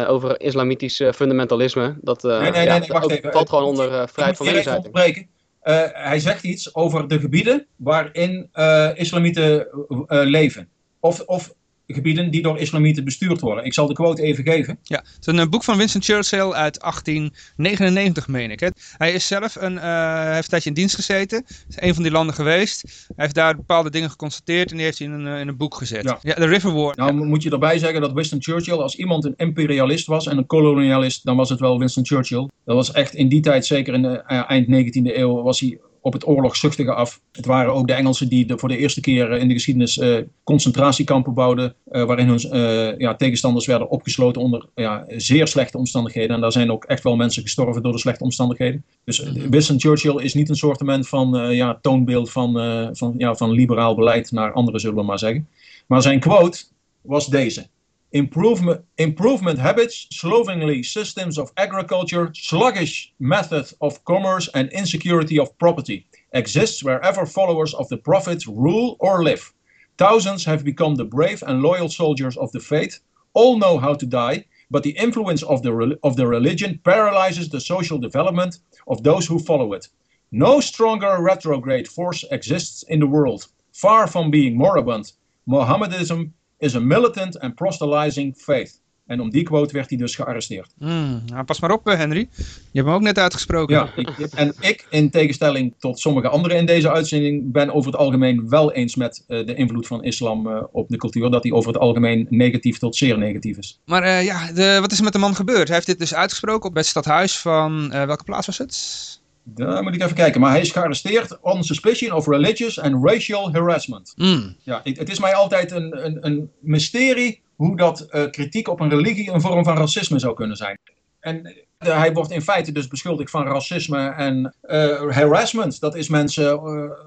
over islamitisch fundamentalisme. Dat nee, nee, ja, nee, nee, wacht even. valt gewoon onder vrijheid van meningsuiting. Uh, hij zegt iets over de gebieden waarin uh, islamieten uh, leven. Of, of gebieden die door islamieten bestuurd worden. Ik zal de quote even geven. Ja, het is een boek van Winston Churchill uit 1899, meen ik. Hè. Hij is zelf een, uh, heeft een tijdje in dienst gezeten. is een van die landen geweest. Hij heeft daar bepaalde dingen geconstateerd en die heeft hij in een, in een boek gezet. Ja. ja de River War. Nou ja. moet je erbij zeggen dat Winston Churchill, als iemand een imperialist was en een kolonialist, dan was het wel Winston Churchill. Dat was echt in die tijd, zeker in de eind 19e eeuw, was hij op het oorlogszuchtige af. Het waren ook de Engelsen die de, voor de eerste keer in de geschiedenis uh, concentratiekampen bouwden, uh, waarin hun uh, ja, tegenstanders werden opgesloten onder ja, zeer slechte omstandigheden. En daar zijn ook echt wel mensen gestorven door de slechte omstandigheden. Dus Winston Churchill is niet een soortement van ja, toonbeeld van, van, ja, van liberaal beleid naar anderen, zullen we maar zeggen. Maar zijn quote was deze. Improvement, improvement habits, slovenly systems of agriculture, sluggish methods of commerce, and insecurity of property exists wherever followers of the Prophet rule or live. Thousands have become the brave and loyal soldiers of the faith. All know how to die, but the influence of the, of the religion paralyzes the social development of those who follow it. No stronger retrograde force exists in the world. Far from being moribund, Mohammedanism is a militant and proselytizing faith. En om die quote werd hij dus gearresteerd. Mm, nou, pas maar op, Henry. Je hebt hem ook net uitgesproken. Ja, ik, en ik, in tegenstelling tot sommige anderen in deze uitzending, ben over het algemeen wel eens met uh, de invloed van islam uh, op de cultuur. Dat die over het algemeen negatief tot zeer negatief is. Maar uh, ja, de, wat is er met de man gebeurd? Hij heeft dit dus uitgesproken op het stadhuis van, welke plaats was het? Daar moet ik even kijken. Maar hij is gearresteerd on suspicion of religious and racial harassment. Mm. Ja, het, het, is mij altijd een, een, een mysterie hoe dat uh, kritiek op een religie een vorm van racisme zou kunnen zijn. En uh, hij wordt in feite dus beschuldigd van racisme en uh, harassment. Dat is mensen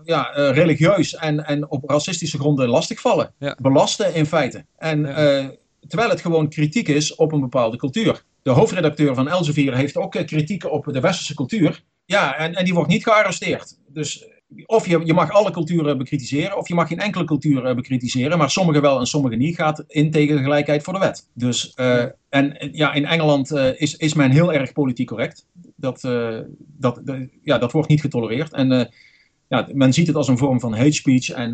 ja, religieus en, en op racistische gronden lastigvallen. Ja. Belasten in feite. En Ja. terwijl het gewoon kritiek is op een bepaalde cultuur. De hoofdredacteur van Elsevier heeft ook kritiek op de westerse cultuur. Ja, en, en die wordt niet gearresteerd. Dus of je, je mag alle culturen bekritiseren, of je mag geen enkele cultuur eh, bekritiseren, maar sommige wel en sommige niet, gaat in tegen de gelijkheid voor de wet. Dus, uh, en ja, in Engeland is, is men heel erg politiek correct. Dat, dat, ja, dat wordt niet getolereerd. En ja, men ziet het als een vorm van hate speech en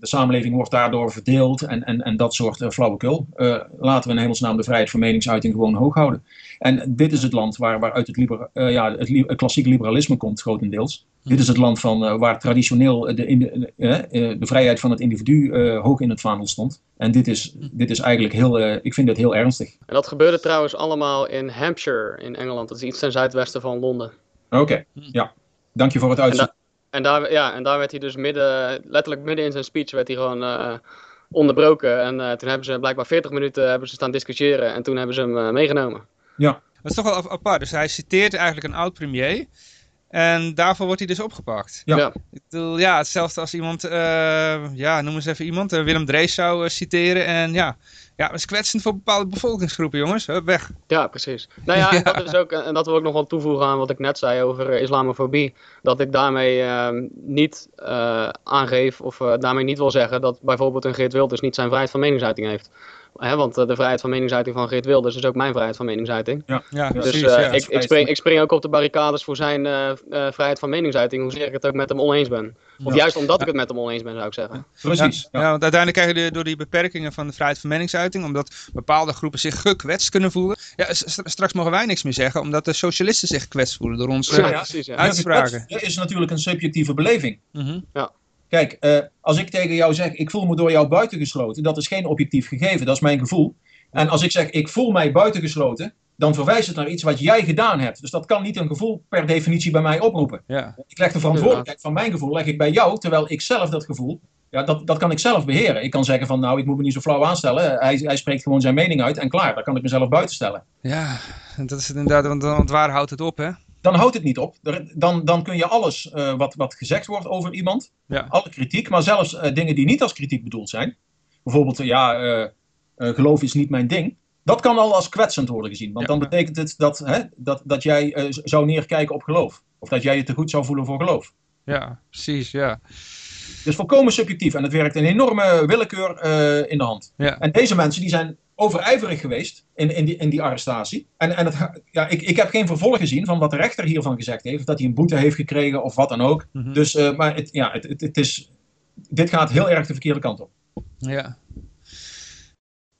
de samenleving wordt daardoor verdeeld en, en, en dat soort flauwekul. laten we in hemelsnaam de vrijheid van meningsuiting gewoon hoog houden. En dit is het land waar, waaruit het, liber, ja, het, het klassieke liberalisme komt, grotendeels. Dit is het land van, uh, waar traditioneel de, de, uh, de, vrijheid van het individu hoog in het vaandel stond. En dit is, dit is eigenlijk heel, ik vind dit heel ernstig. En dat gebeurde trouwens allemaal in Hampshire in Engeland. Dat is iets ten zuidwesten van Londen. Oké, ja. Dank je voor het uitzoeken. En, da en, daar, ja, en daar werd hij dus midden, letterlijk midden in zijn speech, werd hij gewoon onderbroken. En toen hebben ze blijkbaar 40 minuten hebben ze staan discussiëren en toen hebben ze hem meegenomen. Ja. Dat is toch wel apart. Dus hij citeert eigenlijk een oud premier. En daarvoor wordt hij dus opgepakt. Ja. Ik bedoel, ja, hetzelfde als iemand, uh, ja, noem eens even iemand, uh, Willem Drees zou uh, citeren. En ja, ja, dat is kwetsend voor bepaalde bevolkingsgroepen, jongens. Hup, weg. Ja, precies. Nou ja, ja. Dat is ook, en dat wil ik nog wel toevoegen aan wat ik net zei over islamofobie. Dat ik daarmee ehm, niet aangeef, of daarmee niet wil zeggen dat bijvoorbeeld een Geert Wilders niet zijn vrijheid van meningsuiting heeft. Hè, want de vrijheid van meningsuiting van Geert Wilders is ook mijn vrijheid van meningsuiting. Ja, ja dus precies. Uh, ik, ik, spring, ik spring ook op de barricades voor zijn uh, uh, vrijheid van meningsuiting, hoezeer ik het ook met hem oneens ben. Of juist omdat ik het met hem oneens ben, zou ik zeggen. Precies. Ja, want uiteindelijk krijg je door die beperkingen van de vrijheid van meningsuiting, omdat bepaalde groepen zich gekwetst kunnen voelen. Ja, straks mogen wij niks meer zeggen, omdat de socialisten zich gekwetst voelen door onze precies, uitspraken. Dat is natuurlijk een subjectieve beleving. -hmm. Ja. Kijk, uh, als ik tegen jou zeg, ik voel me door jou buitengesloten, dat is geen objectief gegeven, dat is mijn gevoel. En als ik zeg, ik voel mij buitengesloten, dan verwijst het naar iets wat jij gedaan hebt. Dus dat kan niet een gevoel per definitie bij mij oproepen. Ja. Ik leg de verantwoordelijkheid van mijn gevoel leg ik bij jou, terwijl ik zelf dat gevoel, ja, dat, dat kan ik zelf beheren. Ik kan zeggen van, nou, ik moet me niet zo flauw aanstellen. Hij, hij spreekt gewoon zijn mening uit en klaar, dan kan ik mezelf buitenstellen. Ja, dat is het inderdaad, want, want waar houdt het op, hè? Dan houdt het niet op. Dan, dan kun je alles uh, wat, wat gezegd wordt over iemand, ja. alle kritiek, maar zelfs uh, dingen die niet als kritiek bedoeld zijn. Bijvoorbeeld, uh, ja, geloof is niet mijn ding. Dat kan al als kwetsend worden gezien. Want Ja. dan betekent het dat, hè, dat, dat jij zou neerkijken op geloof. Of dat jij je te goed zou voelen voor geloof. Ja, precies, ja. Dus volkomen subjectief. En het werkt een enorme willekeur in de hand. Ja. En deze mensen die zijn overijverig geweest in, in, die, in die arrestatie. En, en het, ja, ik, ik heb geen vervolg gezien van wat de rechter hiervan gezegd heeft. Of dat hij een boete heeft gekregen of wat dan ook. Mhm. Dus, uh, maar het, ja, het, het, het, is, dit gaat heel erg de verkeerde kant op. Ja.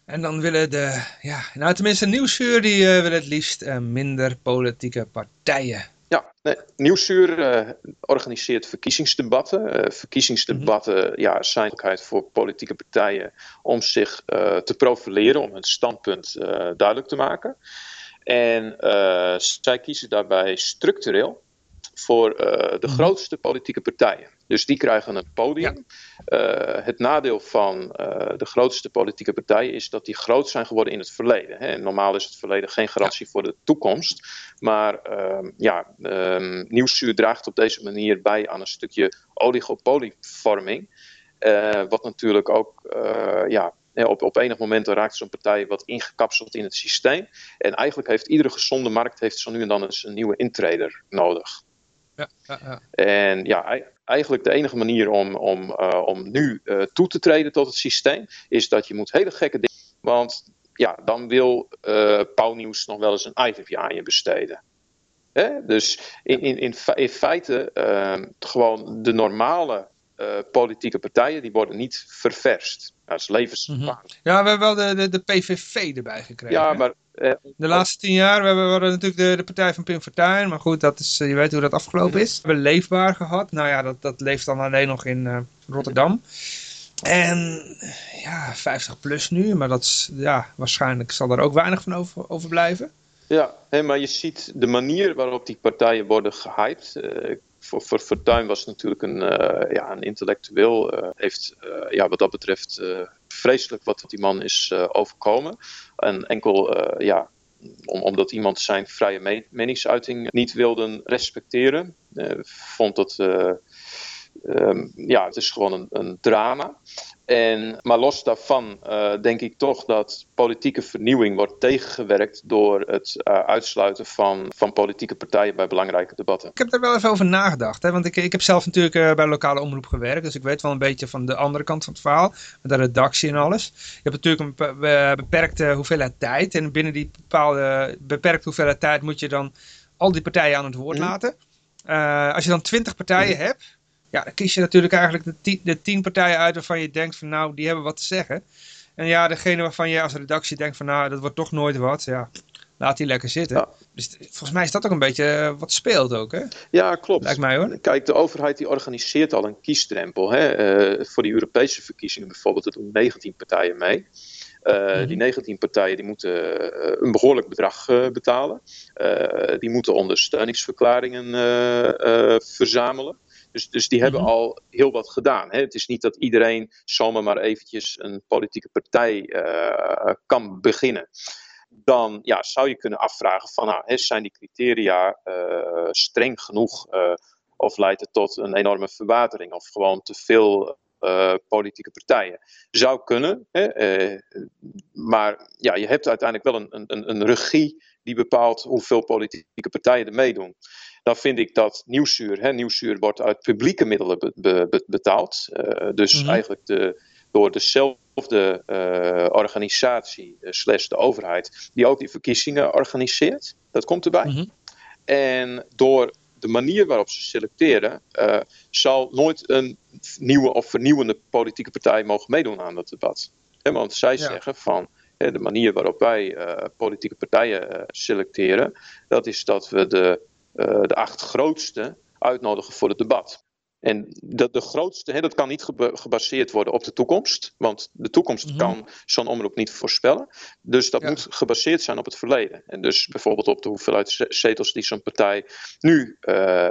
En dan willen de, ja, nou tenminste Nieuwsuur, die uh, willen het liefst uh, minder politieke partijen. Ja, nee, Nieuwsuur uh, organiseert verkiezingsdebatten. Uh, verkiezingsdebatten mm -hmm. ja, zijn mogelijkheid voor politieke partijen om zich uh, te profileren, om hun standpunt duidelijk te maken. En zij kiezen daarbij structureel voor de Mhm. grootste politieke partijen. Dus die krijgen een podium. Ja. het nadeel van de grootste politieke partijen is dat die groot zijn geworden in het verleden. Hè. Normaal is het verleden geen garantie ja. voor de toekomst. Maar uh, ja, uh, nieuwszuur draagt op deze manier bij aan een stukje oligopolievorming. Wat natuurlijk ook, ja, op, op enig moment raakt zo'n partij wat ingekapseld in het systeem. En eigenlijk heeft iedere gezonde markt heeft zo nu en dan eens een nieuwe intreder nodig. Ja, ja, ja. En ja, eigenlijk de enige manier om, om, uh, om nu toe te treden tot het systeem is dat je moet hele gekke dingen. Want ja, dan wil uh, Pauw Nieuws nog wel eens een itemje aan je besteden. Hè? Dus in, in, in, in feite, uh, gewoon de normale uh, politieke partijen, die worden niet ververst. Nou, dat is levensgevaarlijk. Mm -hmm. Ja, we hebben wel de, de, de PVV erbij gekregen. Ja, maar... Uh, de laatste tien jaar, we hebben, we hadden natuurlijk de, de partij van Pim Fortuyn, maar goed, dat is, je weet hoe dat afgelopen is. We hebben Leefbaar gehad, nou ja, dat, dat leeft dan alleen nog in Rotterdam. En ja, 50 plus nu, maar dat is, ja, waarschijnlijk zal er ook weinig van over, overblijven. Ja, maar je ziet de manier waarop die partijen worden gehyped. Uh, voor, voor Fortuyn was natuurlijk een, ja, een intellectueel, heeft ja, wat dat betreft vreselijk wat die man is overkomen. En enkel, ja, om, omdat iemand zijn vrije me meningsuiting niet wilde respecteren, vond dat ehm, ja, het is gewoon een, een drama. En, maar los daarvan uh, denk ik toch dat politieke vernieuwing wordt tegengewerkt door het uh, uitsluiten van, van politieke partijen bij belangrijke debatten. Ik heb daar wel even over nagedacht, hè? want ik, ik heb zelf natuurlijk uh, bij lokale omroep gewerkt, dus ik weet wel een beetje van de andere kant van het verhaal, met de redactie en alles. Je hebt natuurlijk een beperkte hoeveelheid tijd en binnen die bepaalde beperkte hoeveelheid tijd moet je dan al die partijen aan het woord mm. laten. als je dan twintig partijen mm. hebt, ja, dan kies je natuurlijk eigenlijk de tien, de tien partijen uit waarvan je denkt van nou, die hebben wat te zeggen. En ja, degene waarvan je als redactie denkt van nou, dat wordt toch nooit wat, ja, laat die lekker zitten. Dus volgens mij is dat ook een beetje eh, wat speelt ook, hè? Ja, klopt. Lijkt mij hoor. Kijk, de overheid die organiseert al een kiesdrempel. Hè? Uh, voor die Europese verkiezingen bijvoorbeeld, er doen 19 partijen mee. Uh, mm -hmm. Die 19 partijen die moeten uh, een behoorlijk bedrag betalen. die moeten ondersteuningsverklaringen verzamelen. Dus, dus die hebben mhm. al heel wat gedaan. Hè. Het is niet dat iedereen zomaar maar eventjes een politieke partij uh, kan beginnen. Dan ja, zou je kunnen afvragen van, nou, hè, zijn die criteria uh, streng genoeg? Uh, of leidt het tot een enorme verwatering? Of gewoon te veel politieke partijen? Zou kunnen, hè, maar ja, je hebt uiteindelijk wel een, een, een regie die bepaalt hoeveel politieke partijen er meedoen dan vind ik dat nieuwsuur, hè, nieuwsuur wordt uit publieke middelen be, be, betaald. Uh, dus mm -hmm. eigenlijk de, door dezelfde uh, organisatie, uh, slash de overheid, die ook die verkiezingen organiseert. Dat komt erbij. Mm -hmm. En door de manier waarop ze selecteren, zal nooit een nieuwe of vernieuwende politieke partij mogen meedoen aan dat debat. Want zij ja. zeggen van de manier waarop wij politieke partijen selecteren, dat is dat we de uh, de acht grootste uitnodigen voor het debat. En dat de grootste, hè, dat kan niet gebaseerd worden op de toekomst, want de toekomst mm -hmm. kan zo'n omroep niet voorspellen. Dus dat ja. moet gebaseerd zijn op het verleden. En dus bijvoorbeeld op de hoeveelheid zetels die zo'n partij nu uh,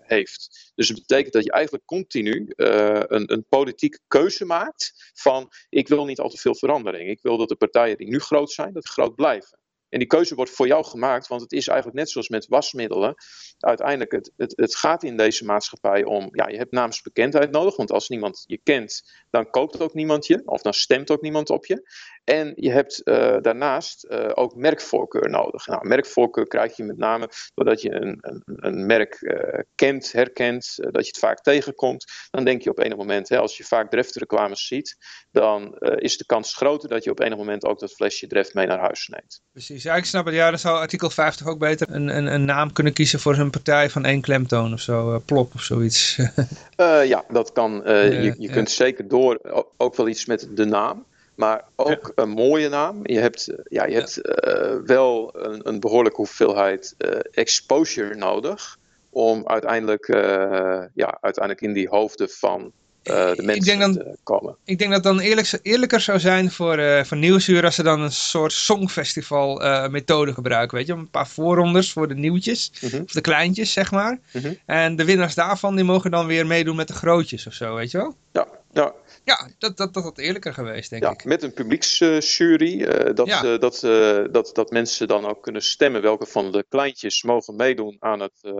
heeft. Dus het betekent dat je eigenlijk continu uh, een, een politieke keuze maakt van ik wil niet al te veel verandering. Ik wil dat de partijen die nu groot zijn, dat groot blijven. En die keuze wordt voor jou gemaakt, want het is eigenlijk net zoals met wasmiddelen. Uiteindelijk, het, het, het gaat in deze maatschappij om, ja, je hebt naamsbekendheid nodig, want als niemand je kent, dan koopt ook niemand je, of dan stemt ook niemand op je. En je hebt uh, daarnaast uh, ook merkvoorkeur nodig. Nou, merkvoorkeur krijg je met name doordat je een, een, een merk uh, kent, herkent, dat je het vaak tegenkomt. Dan denk je op enig moment, hè, als je vaak Dreft-reclames ziet, dan is de kans groter dat je op enig moment ook dat flesje Dreft mee naar huis neemt. Precies, ik snap het. Ja, dan zou artikel 50 ook beter een, een, een naam kunnen kiezen voor zijn partij van één klemtoon of zo, plop of zoiets. ja, dat kan. je je kunt zeker door, ook wel iets met de naam. Maar ook een mooie naam. Je hebt, ja, je hebt uh, wel een, een, behoorlijke hoeveelheid uh, exposure nodig. Om uiteindelijk, uh, ja, uiteindelijk in die hoofden van de mensen dan, te komen. Ik denk dat het dan eerlijk, eerlijker zou zijn voor, voor Nieuwsuur als ze dan een soort songfestival methode gebruiken. Weet je, een paar voorrondes voor de nieuwtjes. Mm -hmm. Of de kleintjes, zeg maar. Mm -hmm. En de winnaars daarvan die mogen dan weer meedoen met de grootjes of zo, weet je wel? Ja, ja. Ja, dat, dat, dat had eerlijker geweest, denk ja, ik. Met een publieksjury, uh, dat, ja. uh, dat, uh, dat, dat mensen dan ook kunnen stemmen welke van de kleintjes mogen meedoen aan het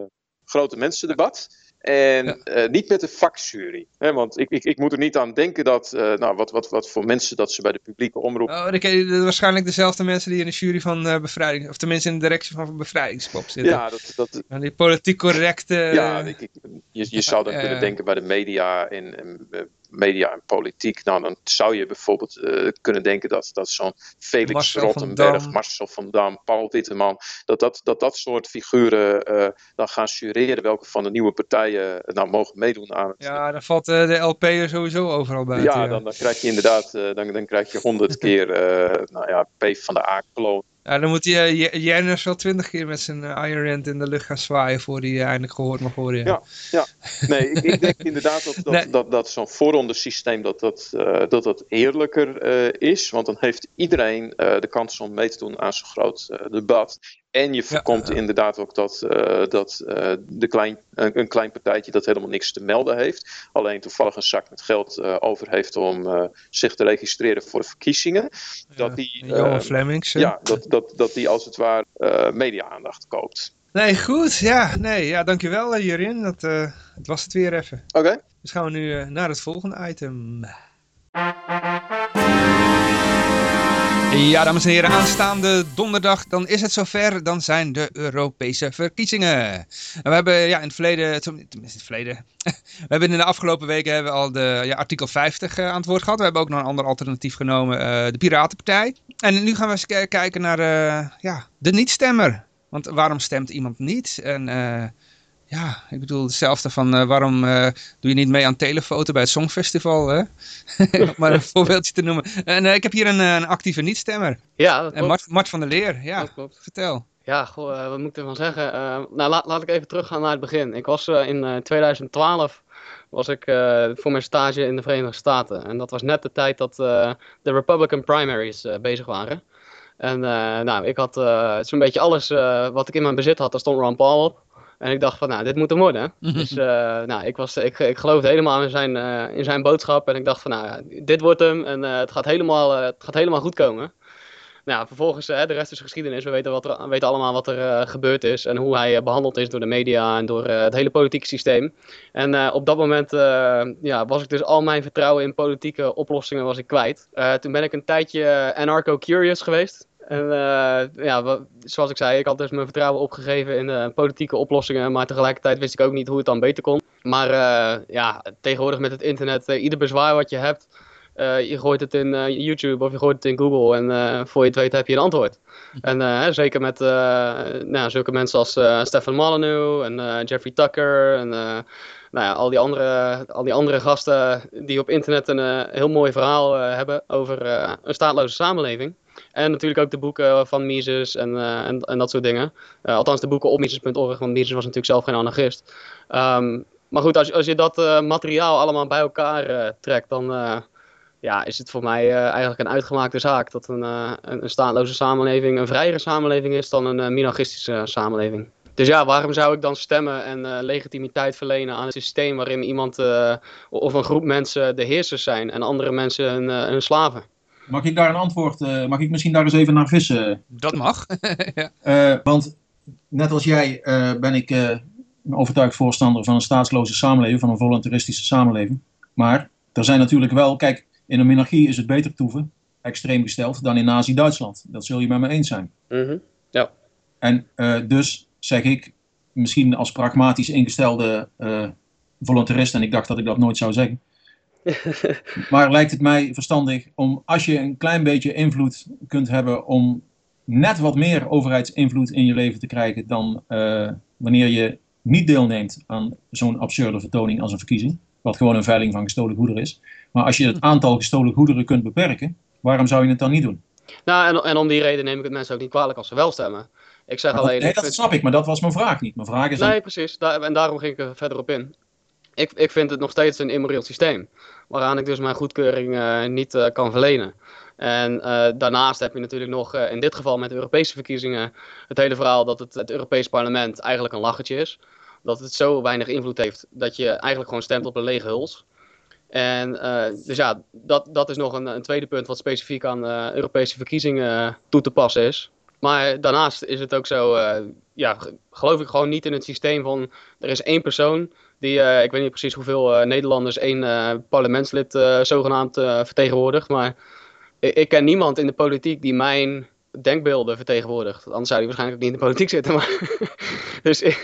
grote mensendebat. En ja. niet met de vakjury. Hè, want ik, ik, ik moet er niet aan denken dat, nou, wat, wat, wat voor mensen dat ze bij de publieke omroep... Oh, dan ken je waarschijnlijk dezelfde mensen die in de jury van bevrijding, of tenminste in de directie van bevrijdingspop zitten. Ja, dat... dat en die politiek correcte... Ja, ik, ik, je, je zou dan kunnen denken bij de media en, en media en politiek. Nou, dan zou je bijvoorbeeld uh, kunnen denken dat, dat zo'n Felix Marcel Rottenberg, van Marcel van Dam, Paul Witteman, dat dat, dat, dat soort figuren uh, dan gaan jureren welke van de nieuwe partijen nou mogen meedoen aan het... Ja, dan valt uh, de LP er sowieso overal bij. Ja, dan, dan krijg je inderdaad, dan, dan krijg je honderd keer, nou ja, P van de A-kloon. Ja, dan moet hij uh, Jenners wel twintig keer met zijn uh, Iron Rand in de lucht gaan zwaaien voor hij uh, eindelijk gehoord mag worden. Ja, ja. ja. nee, ik, ik, denk inderdaad dat, dat, nee. dat, dat zo'n voorronde systeem dat dat, dat, dat eerlijker is. Want dan heeft iedereen de kans om mee te doen aan zo'n groot debat. En je voorkomt ja, inderdaad ook dat, uh, dat uh, de klein, een, een, klein partijtje dat helemaal niks te melden heeft. Alleen toevallig een zak met geld uh, over heeft om zich te registreren voor de verkiezingen. Ja, dat die, Johan Flemings. Ja, dat, dat, dat die als het ware media-aandacht koopt. Nee, goed. Ja, nee, ja dankjewel Jurin. Dat, uh, dat was het weer even. Oké. Okay. Dus gaan we nu uh, naar het volgende item. Ja, dames en heren, aanstaande donderdag, dan is het zover. Dan zijn de Europese verkiezingen. we hebben ja, in het verleden, tenminste in het verleden, we hebben in de afgelopen weken hebben al de ja, artikel 50 uh, aan het woord gehad. We hebben ook nog een ander alternatief genomen, uh, de Piratenpartij. En nu gaan we eens kijken naar uh, ja, de niet-stemmer. Want waarom stemt iemand niet? En ja, ik bedoel hetzelfde van uh, waarom uh, doe je niet mee aan telefoto bij het Songfestival, hè? Om maar een voorbeeldje te noemen. En uh, ik heb hier een, een actieve niet-stemmer. Ja, dat klopt. Mart, Mart van der Leer, ja, dat klopt. vertel. Ja, goh, wat moet ik ervan zeggen? nou, laat, laat ik even teruggaan naar het begin. Ik was in 2012 was ik voor mijn stage in de Verenigde Staten. En dat was net de tijd dat de Republican primaries bezig waren. En nou, ik had zo'n beetje alles wat ik in mijn bezit had, daar stond Ron Paul op. En ik dacht van, nou, dit moet hem worden. dus uh, nou, ik, was, ik, ik geloofde helemaal in zijn, uh, in zijn boodschap. En ik dacht van, nou, dit wordt hem en uh, het, gaat helemaal, het gaat helemaal goed komen. Nou, vervolgens, de rest is geschiedenis. We weten, wat er, weten allemaal wat er gebeurd is en hoe hij behandeld is door de media en door het hele politieke systeem. En op dat moment ja, was ik dus al mijn vertrouwen in politieke oplossingen was ik kwijt. toen ben ik een tijdje anarcho-curious geweest. En uh, ja, zoals ik zei, ik had dus mijn vertrouwen opgegeven in uh, politieke oplossingen, maar tegelijkertijd wist ik ook niet hoe het dan beter kon. Maar uh, ja, tegenwoordig met het internet, ieder bezwaar wat je hebt, je gooit het in YouTube of je gooit het in Google en voor je het weet heb je een antwoord. En zeker met nou, zulke mensen als Stefan Molyneux en Jeffrey Tucker en nou ja, al, die andere, al die andere gasten die op internet een heel mooi verhaal hebben over een staatloze samenleving. En natuurlijk ook de boeken van Mises en, uh, en, en, dat soort dingen. Uh, althans de boeken op Mises.org, want Mises was natuurlijk zelf geen anarchist. Um, maar goed, als, als je dat uh, materiaal allemaal bij elkaar trekt, dan ja, is het voor mij eigenlijk een uitgemaakte zaak dat een, een, een, staatloze samenleving een vrijere samenleving is dan een minarchistische samenleving. Dus ja, waarom zou ik dan stemmen en legitimiteit verlenen aan een systeem waarin iemand of een groep mensen de heersers zijn en andere mensen hun, hun slaven? Mag ik daar een antwoord, uh, mag ik misschien daar eens even naar vissen? Dat mag. ja. uh, want net als jij uh, ben ik een overtuigd voorstander van een staatsloze samenleving, van een voluntaristische samenleving. Maar er zijn natuurlijk wel, kijk, in een monarchie is het beter toeven, extreem gesteld, dan in Nazi-Duitsland. Dat zul je met me eens zijn. Mm -hmm. Ja. En dus zeg ik, misschien als pragmatisch ingestelde voluntarist, en ik dacht dat ik dat nooit zou zeggen, maar lijkt het mij verstandig om, als je een klein beetje invloed kunt hebben, om net wat meer overheidsinvloed in je leven te krijgen dan uh, wanneer je niet deelneemt aan zo'n absurde vertoning als een verkiezing, wat gewoon een veiling van gestolen goederen is. Maar als je het aantal gestolen goederen kunt beperken, waarom zou je het dan niet doen? Nou, en, en om die reden neem ik het mensen ook niet kwalijk als ze wel stemmen. Ik zeg alleen. Nee, dat snap ik, maar dat was mijn vraag niet. Mijn vraag is. Nee, precies. Daar, en daarom ging ik er verder op in. Ik, ik vind het nog steeds een immoreel systeem waaraan ik dus mijn goedkeuring uh, niet uh, kan verlenen. En uh, daarnaast heb je natuurlijk nog in dit geval met de Europese verkiezingen het hele verhaal dat het, het Europees parlement eigenlijk een lachertje is. Dat het zo weinig invloed heeft dat je eigenlijk gewoon stemt op een lege huls. En dus ja, dat, dat is nog een, een tweede punt wat specifiek aan Europese verkiezingen toe te passen is. Maar daarnaast is het ook zo, ja, geloof ik gewoon niet in het systeem van er is één persoon die, uh, ik weet niet precies hoeveel uh, Nederlanders één uh, parlementslid zogenaamd vertegenwoordigt. Maar ik, ik, ken niemand in de politiek die mijn denkbeelden vertegenwoordigt. Anders zou hij waarschijnlijk niet in de politiek zitten. Maar dus ik,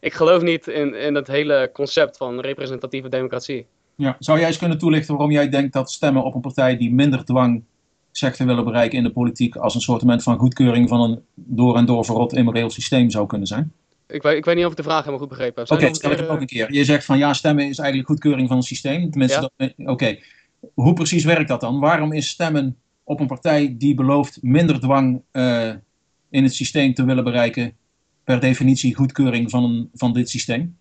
ik geloof niet in, in het hele concept van representatieve democratie. Ja. Zou jij eens kunnen toelichten waarom jij denkt dat stemmen op een partij die minder dwang zegt te willen bereiken in de politiek als een soort van goedkeuring van een door en door verrot immoreel systeem zou kunnen zijn? Ik weet, ik weet niet of ik de vraag helemaal goed begrepen heb. Oké, okay, stel ik het ook een keer. Je zegt van ja, stemmen is eigenlijk goedkeuring van het systeem. Tenminste, ja. oké. Hoe precies werkt dat dan? Waarom is stemmen op een partij die belooft minder dwang uh, in het systeem te willen bereiken, per definitie goedkeuring van, een, van dit systeem?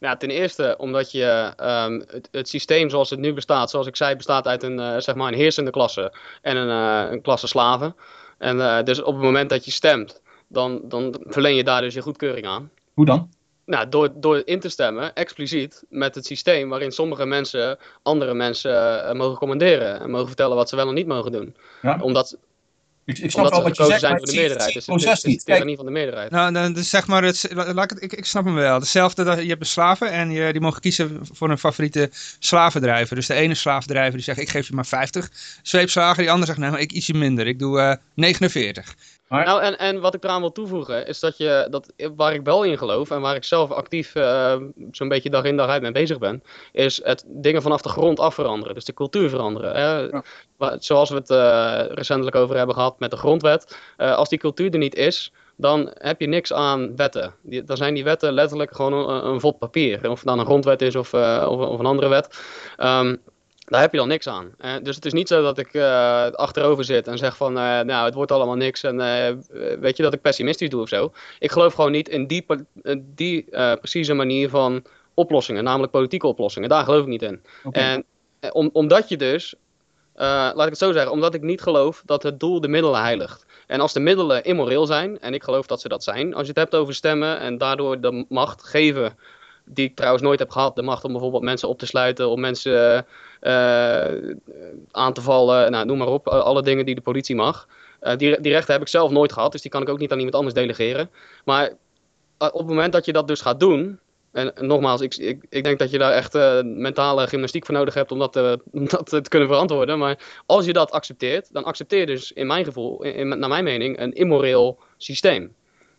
Nou, ten eerste omdat je um, het, het, systeem zoals het nu bestaat, zoals ik zei, bestaat uit een, uh, zeg maar een heersende klasse en een, uh, een klasse slaven. En dus op het moment dat je stemt, dan, dan verleen je daar dus je goedkeuring aan. Hoe dan? Nou, door, door in te stemmen, expliciet, met het systeem waarin sommige mensen andere mensen uh, mogen commanderen. En mogen vertellen wat ze wel en niet mogen doen. Ja. Omdat, Ik, ik snap Omdat wel ze wat je gekozen zegt, zijn voor de meerderheid. Dus het is, proces het is niet. Kijk, van de meerderheid. Nou, dan, dus zeg maar, het, laat ik, het- ik, ik snap hem wel. Hetzelfde, dat je hebt de slaven en je, die mogen kiezen voor een favoriete slavendrijver. Dus de ene slavendrijver die zegt, ik geef je maar 50 zweepslagen. Die andere zegt, nee, maar ik ietsje minder. Ik doe eh 49. Nou, en, en wat ik eraan wil toevoegen, is dat je, dat, waar ik wel in geloof en waar ik zelf actief eh, zo'n beetje dag in dag uit mee bezig ben, is het dingen vanaf de grond af veranderen. Dus de cultuur veranderen. Hè? Ja. Zoals we het eh, recentelijk over hebben gehad met de grondwet. Eh, als die cultuur er niet is, dan heb je niks aan wetten. Die, dan zijn die wetten letterlijk gewoon een, een vod papier. Of het nou een grondwet is of, of, of een andere wet. Ehm, daar heb je dan niks aan. Eh, dus het is niet zo dat ik eh, achterover zit en zeg van, eh, nou, het wordt allemaal niks en weet je dat ik pessimistisch doe of zo. Ik geloof gewoon niet in die, precieze manier van oplossingen, namelijk politieke oplossingen. Daar geloof ik niet in. En om, omdat je dus, laat ik het zo zeggen, omdat ik niet geloof dat het doel de middelen heiligt. En als de middelen immoreel zijn, en ik geloof dat ze dat zijn, als je het hebt over stemmen en daardoor de macht geven, die ik trouwens nooit heb gehad, de macht om bijvoorbeeld mensen op te sluiten, om mensen aan te vallen, nou, noem maar op, alle dingen die de politie mag. Eh, die, die rechten heb ik zelf nooit gehad, dus die kan ik ook niet aan iemand anders delegeren. Maar eh, op het moment dat je dat dus gaat doen, en, nogmaals, ik, ik, ik denk dat je daar echt eh, mentale gymnastiek voor nodig hebt om dat, eh, dat te kunnen verantwoorden. Maar als je dat accepteert, dan accepteer je dus in mijn gevoel, in, naar mijn mening, een immoreel systeem.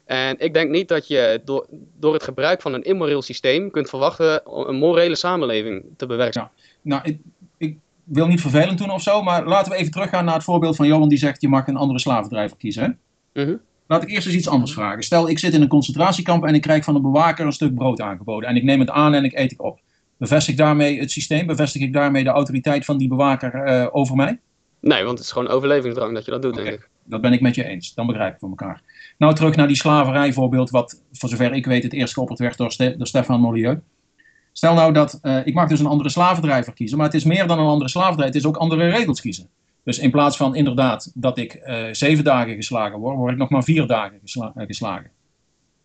En ik denk niet dat je door, door het gebruik van een immoreel systeem kunt verwachten een morele samenleving te bewerkstelligen. Nou, ik, ik wil niet vervelend doen of zo, maar laten we even teruggaan naar het voorbeeld van Johan die zegt je mag een andere slavendrijver kiezen. Hè? Mhm. Laat ik eerst eens iets anders vragen. Stel, ik zit in een concentratiekamp en ik krijg van een bewaker een stuk brood aangeboden. En ik neem het aan en ik eet het op. Bevestig ik daarmee het systeem? Bevestig ik daarmee de autoriteit van die bewaker eh, over mij? Nee, want het is gewoon overlevingsdrang dat je dat doet, denk ik. Dat ben ik met je eens. Dan begrijpen we elkaar. Nou, terug naar die slaverijvoorbeeld, wat voor zover ik weet het eerst geopperd werd door, Ste door Stefan Molyneux. Stel nou dat eh, ik mag dus een andere slavendrijver kiezen, maar het is meer dan een andere slavendrijver, het is ook andere regels kiezen. Dus in plaats van inderdaad dat ik eh, zeven dagen geslagen word, word ik nog maar vier dagen eh, geslagen.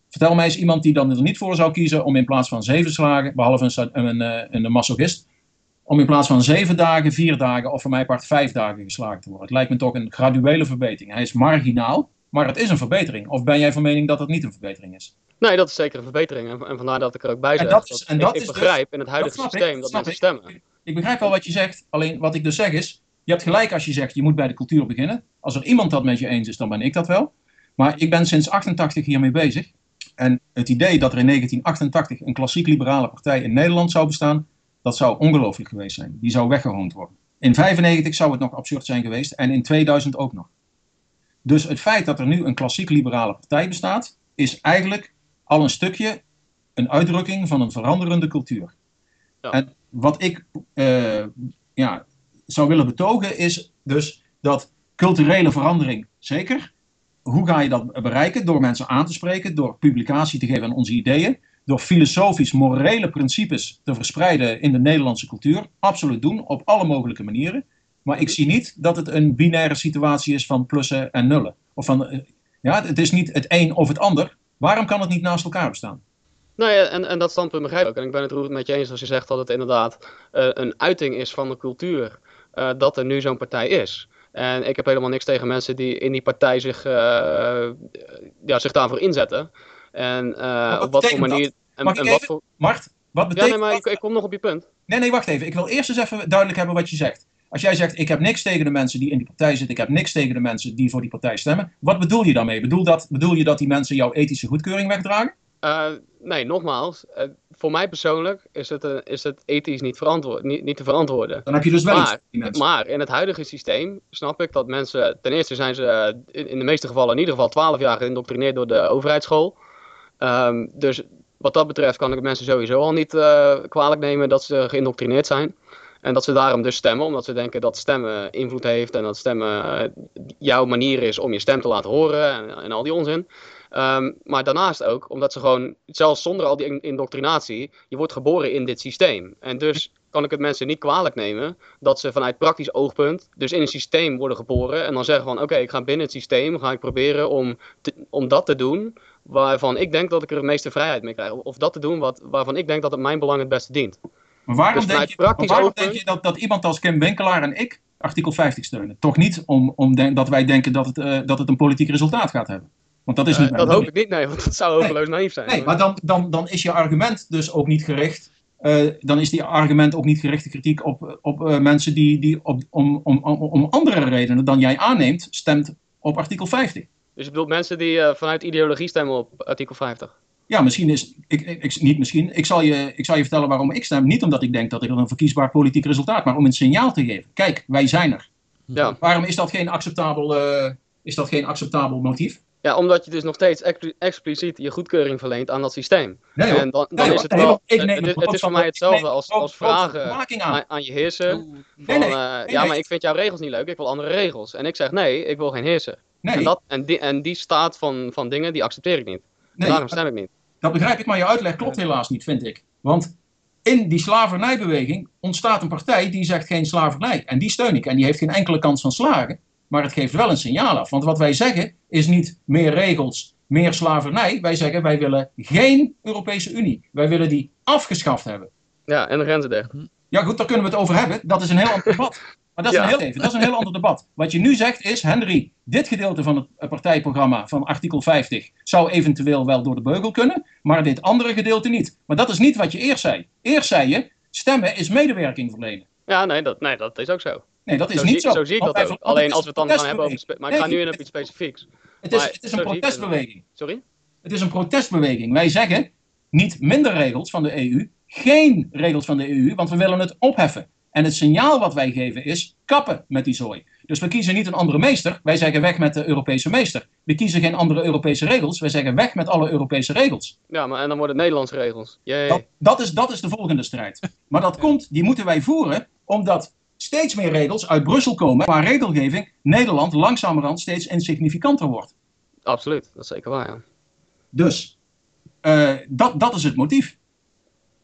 Vertel mij eens iemand die dan er niet voor zou kiezen om in plaats van zeven slagen, behalve een, een, een masochist, om in plaats van zeven dagen, vier dagen of voor mij part vijf dagen geslagen te worden. Het lijkt me toch een graduele verbetering. Hij is marginaal, maar het is een verbetering. Of ben jij van mening dat het niet een verbetering is? Nee, dat is zeker een verbetering. En, en vandaar dat ik er ook bij zeg. dat is- en ik, dat ik is dus- begrijp in het huidige snap ik, systeem dat mensen ik. stemmen. Ik begrijp wel wat je zegt, alleen wat ik dus zeg is, je hebt gelijk als je zegt je moet bij de cultuur beginnen. Als er iemand dat met je eens is, dan ben ik dat wel. Maar ik ben sinds 88 hiermee bezig. En het idee dat er in 1988 een klassiek liberale partij in Nederland zou bestaan, dat zou ongelooflijk geweest zijn. Die zou weggehoond worden. In 95 zou het nog absurd zijn geweest en in 2000 ook nog. Dus het feit dat er nu een klassiek liberale partij bestaat, is eigenlijk al een stukje een uitdrukking van een veranderende cultuur. Ja. En wat ik eh, ja, zou willen betogen is dus dat culturele verandering zeker. Hoe ga je dat bereiken? Door mensen aan te spreken, door publicatie te geven aan onze ideeën, door filosofisch morele principes te verspreiden in de Nederlandse cultuur. Absoluut doen, op alle mogelijke manieren. Maar ik zie niet dat het een binaire situatie is van plussen en nullen. Of van, eh, ja, het is niet het een of het ander. Waarom kan het niet naast elkaar bestaan? Nou ja, en, en dat standpunt begrijp ik ook. En ik ben het roerend met je eens als je zegt dat het inderdaad eh, een uiting is van de cultuur eh, dat er nu zo'n partij is. En ik heb helemaal niks tegen mensen die in die partij zich, eh, ja, zich daarvoor inzetten. En wat op wat voor manier. En, wat voor, Mart, wat ja, betekent nee, maar dat? ik, ik kom nog op je punt. Nee, nee, wacht even. Ik wil eerst eens even duidelijk hebben wat je zegt. Als jij zegt, ik heb niks tegen de mensen die in die partij zitten, ik heb niks tegen de mensen die voor die partij stemmen. Wat bedoel je daarmee? Bedoel, dat, bedoel je dat die mensen jouw ethische goedkeuring wegdragen? Eh, nee, nogmaals. eh, voor mij persoonlijk is het, eh, is het ethisch niet, verantwoord, niet, niet te verantwoorden. Dan heb je dus wel iets Maar, tegen die mensen. maar in het huidige systeem snap ik dat mensen. Ten eerste zijn ze in, in de meeste gevallen in ieder geval 12 jaar geïndoctrineerd door de overheidsschool. Ehm, dus wat dat betreft kan ik mensen sowieso al niet kwalijk nemen dat ze geïndoctrineerd zijn. En dat ze daarom dus stemmen, omdat ze denken dat stemmen invloed heeft en dat stemmen eh, jouw manier is om je stem te laten horen en, al die onzin. Ehm, maar daarnaast ook, omdat ze gewoon, zelfs zonder al die in- indoctrinatie, je wordt geboren in dit systeem. En dus kan ik het mensen niet kwalijk nemen dat ze vanuit praktisch oogpunt dus in een systeem worden geboren en dan zeggen van oké, ik ga binnen het systeem, ga ik proberen om, om dat te doen waarvan ik denk dat ik er de meeste vrijheid mee krijg. Of dat te doen wat, waarvan ik denk dat het mijn belang het beste dient. Maar waarom, dus denk je, maar waarom denk je dat, dat iemand als Kim Winkelaar en ik artikel 50 steunen. Toch niet om, om dat wij denken dat het, eh, dat het een politiek resultaat gaat hebben. Want dat is Eh, niet mijn dat hoop ik niet, nee, want dat zou hopeloos naïef zijn. Nee, maar dan, dan, dan is je argument dus ook niet gericht. eh, dan is die argument ook niet gerichte kritiek op, op eh, mensen die, die op, om, om, om, om andere redenen dan jij aanneemt, stemt op artikel 50. Dus je bedoelt mensen die eh, vanuit ideologie stemmen op artikel 50? Ja, misschien is. Ik, ik, niet misschien. Ik zal, je, ik zal je vertellen waarom ik stem. Niet omdat ik denk dat ik een verkiesbaar politiek resultaat, maar om een signaal te geven. Kijk, wij zijn er. Ja. Waarom is dat geen acceptabel, eh, is dat geen acceptabel motief? ja, omdat je dus nog steeds expli- expliciet je goedkeuring verleent aan dat systeem. Nee, en dan, dan Nee, is het wel, het, neem het- is voor mij hetzelfde als, als vragen aan. je heerser. Oeh. Van, Nee, nee. Nee, ja, maar ik vind jouw regels niet leuk, ik wil andere regels. En ik zeg nee, ik wil geen heerser. Nee, En, dat, en, die, en die staat van, van dingen, die accepteer ik niet. nee, Daarom stem ik niet. Dat begrijp ik, maar je uitleg klopt helaas niet, vind ik. Want in die slavernijbeweging ontstaat een partij die zegt geen slavernij. En die steun ik. En die heeft geen enkele kans van slagen. Maar het geeft wel een signaal af. Want wat wij zeggen is niet meer regels, meer slavernij. Wij zeggen wij willen geen Europese Unie. Wij willen die afgeschaft hebben. Ja, en de grenzen dicht. Ja goed, daar kunnen we het over hebben. Dat is een heel ander debat. Maar dat is, Ja. een heel, even, dat is een heel ander debat. Wat je nu zegt is, Henry, dit gedeelte van het eh, partijprogramma van artikel 50 zou eventueel wel door de beugel kunnen, maar dit andere gedeelte niet. Maar dat is niet wat je eerst zei. Eerst zei je, stemmen is medewerking verlenen. Ja, nee dat, nee, dat is ook zo. Nee, dat is Zo, niet zie, zo. zo zie ik Want dat ook. Alleen als we het dan gaan hebben over... Maar ik ga nu in op iets specifieks. Het is, maar het is een protestbeweging. Sorry? Het is een protestbeweging. Wij zeggen niet minder regels van de EU, geen regels van de EU, want we willen het opheffen. En het signaal wat wij geven is kappen met die zooi. Dus we kiezen niet een andere meester, wij zeggen weg met de Europese meester. We kiezen geen andere Europese regels, wij zeggen weg met alle Europese regels. Ja, maar en dan worden het Nederlandse regels. Dat, dat, is, dat is de volgende strijd. Maar dat komt, die moeten wij voeren, omdat steeds meer regels uit Brussel komen, waar regelgeving Nederland langzamerhand steeds insignificanter wordt. Absoluut, dat is zeker waar, ja. Dus eh, dat, dat is het motief.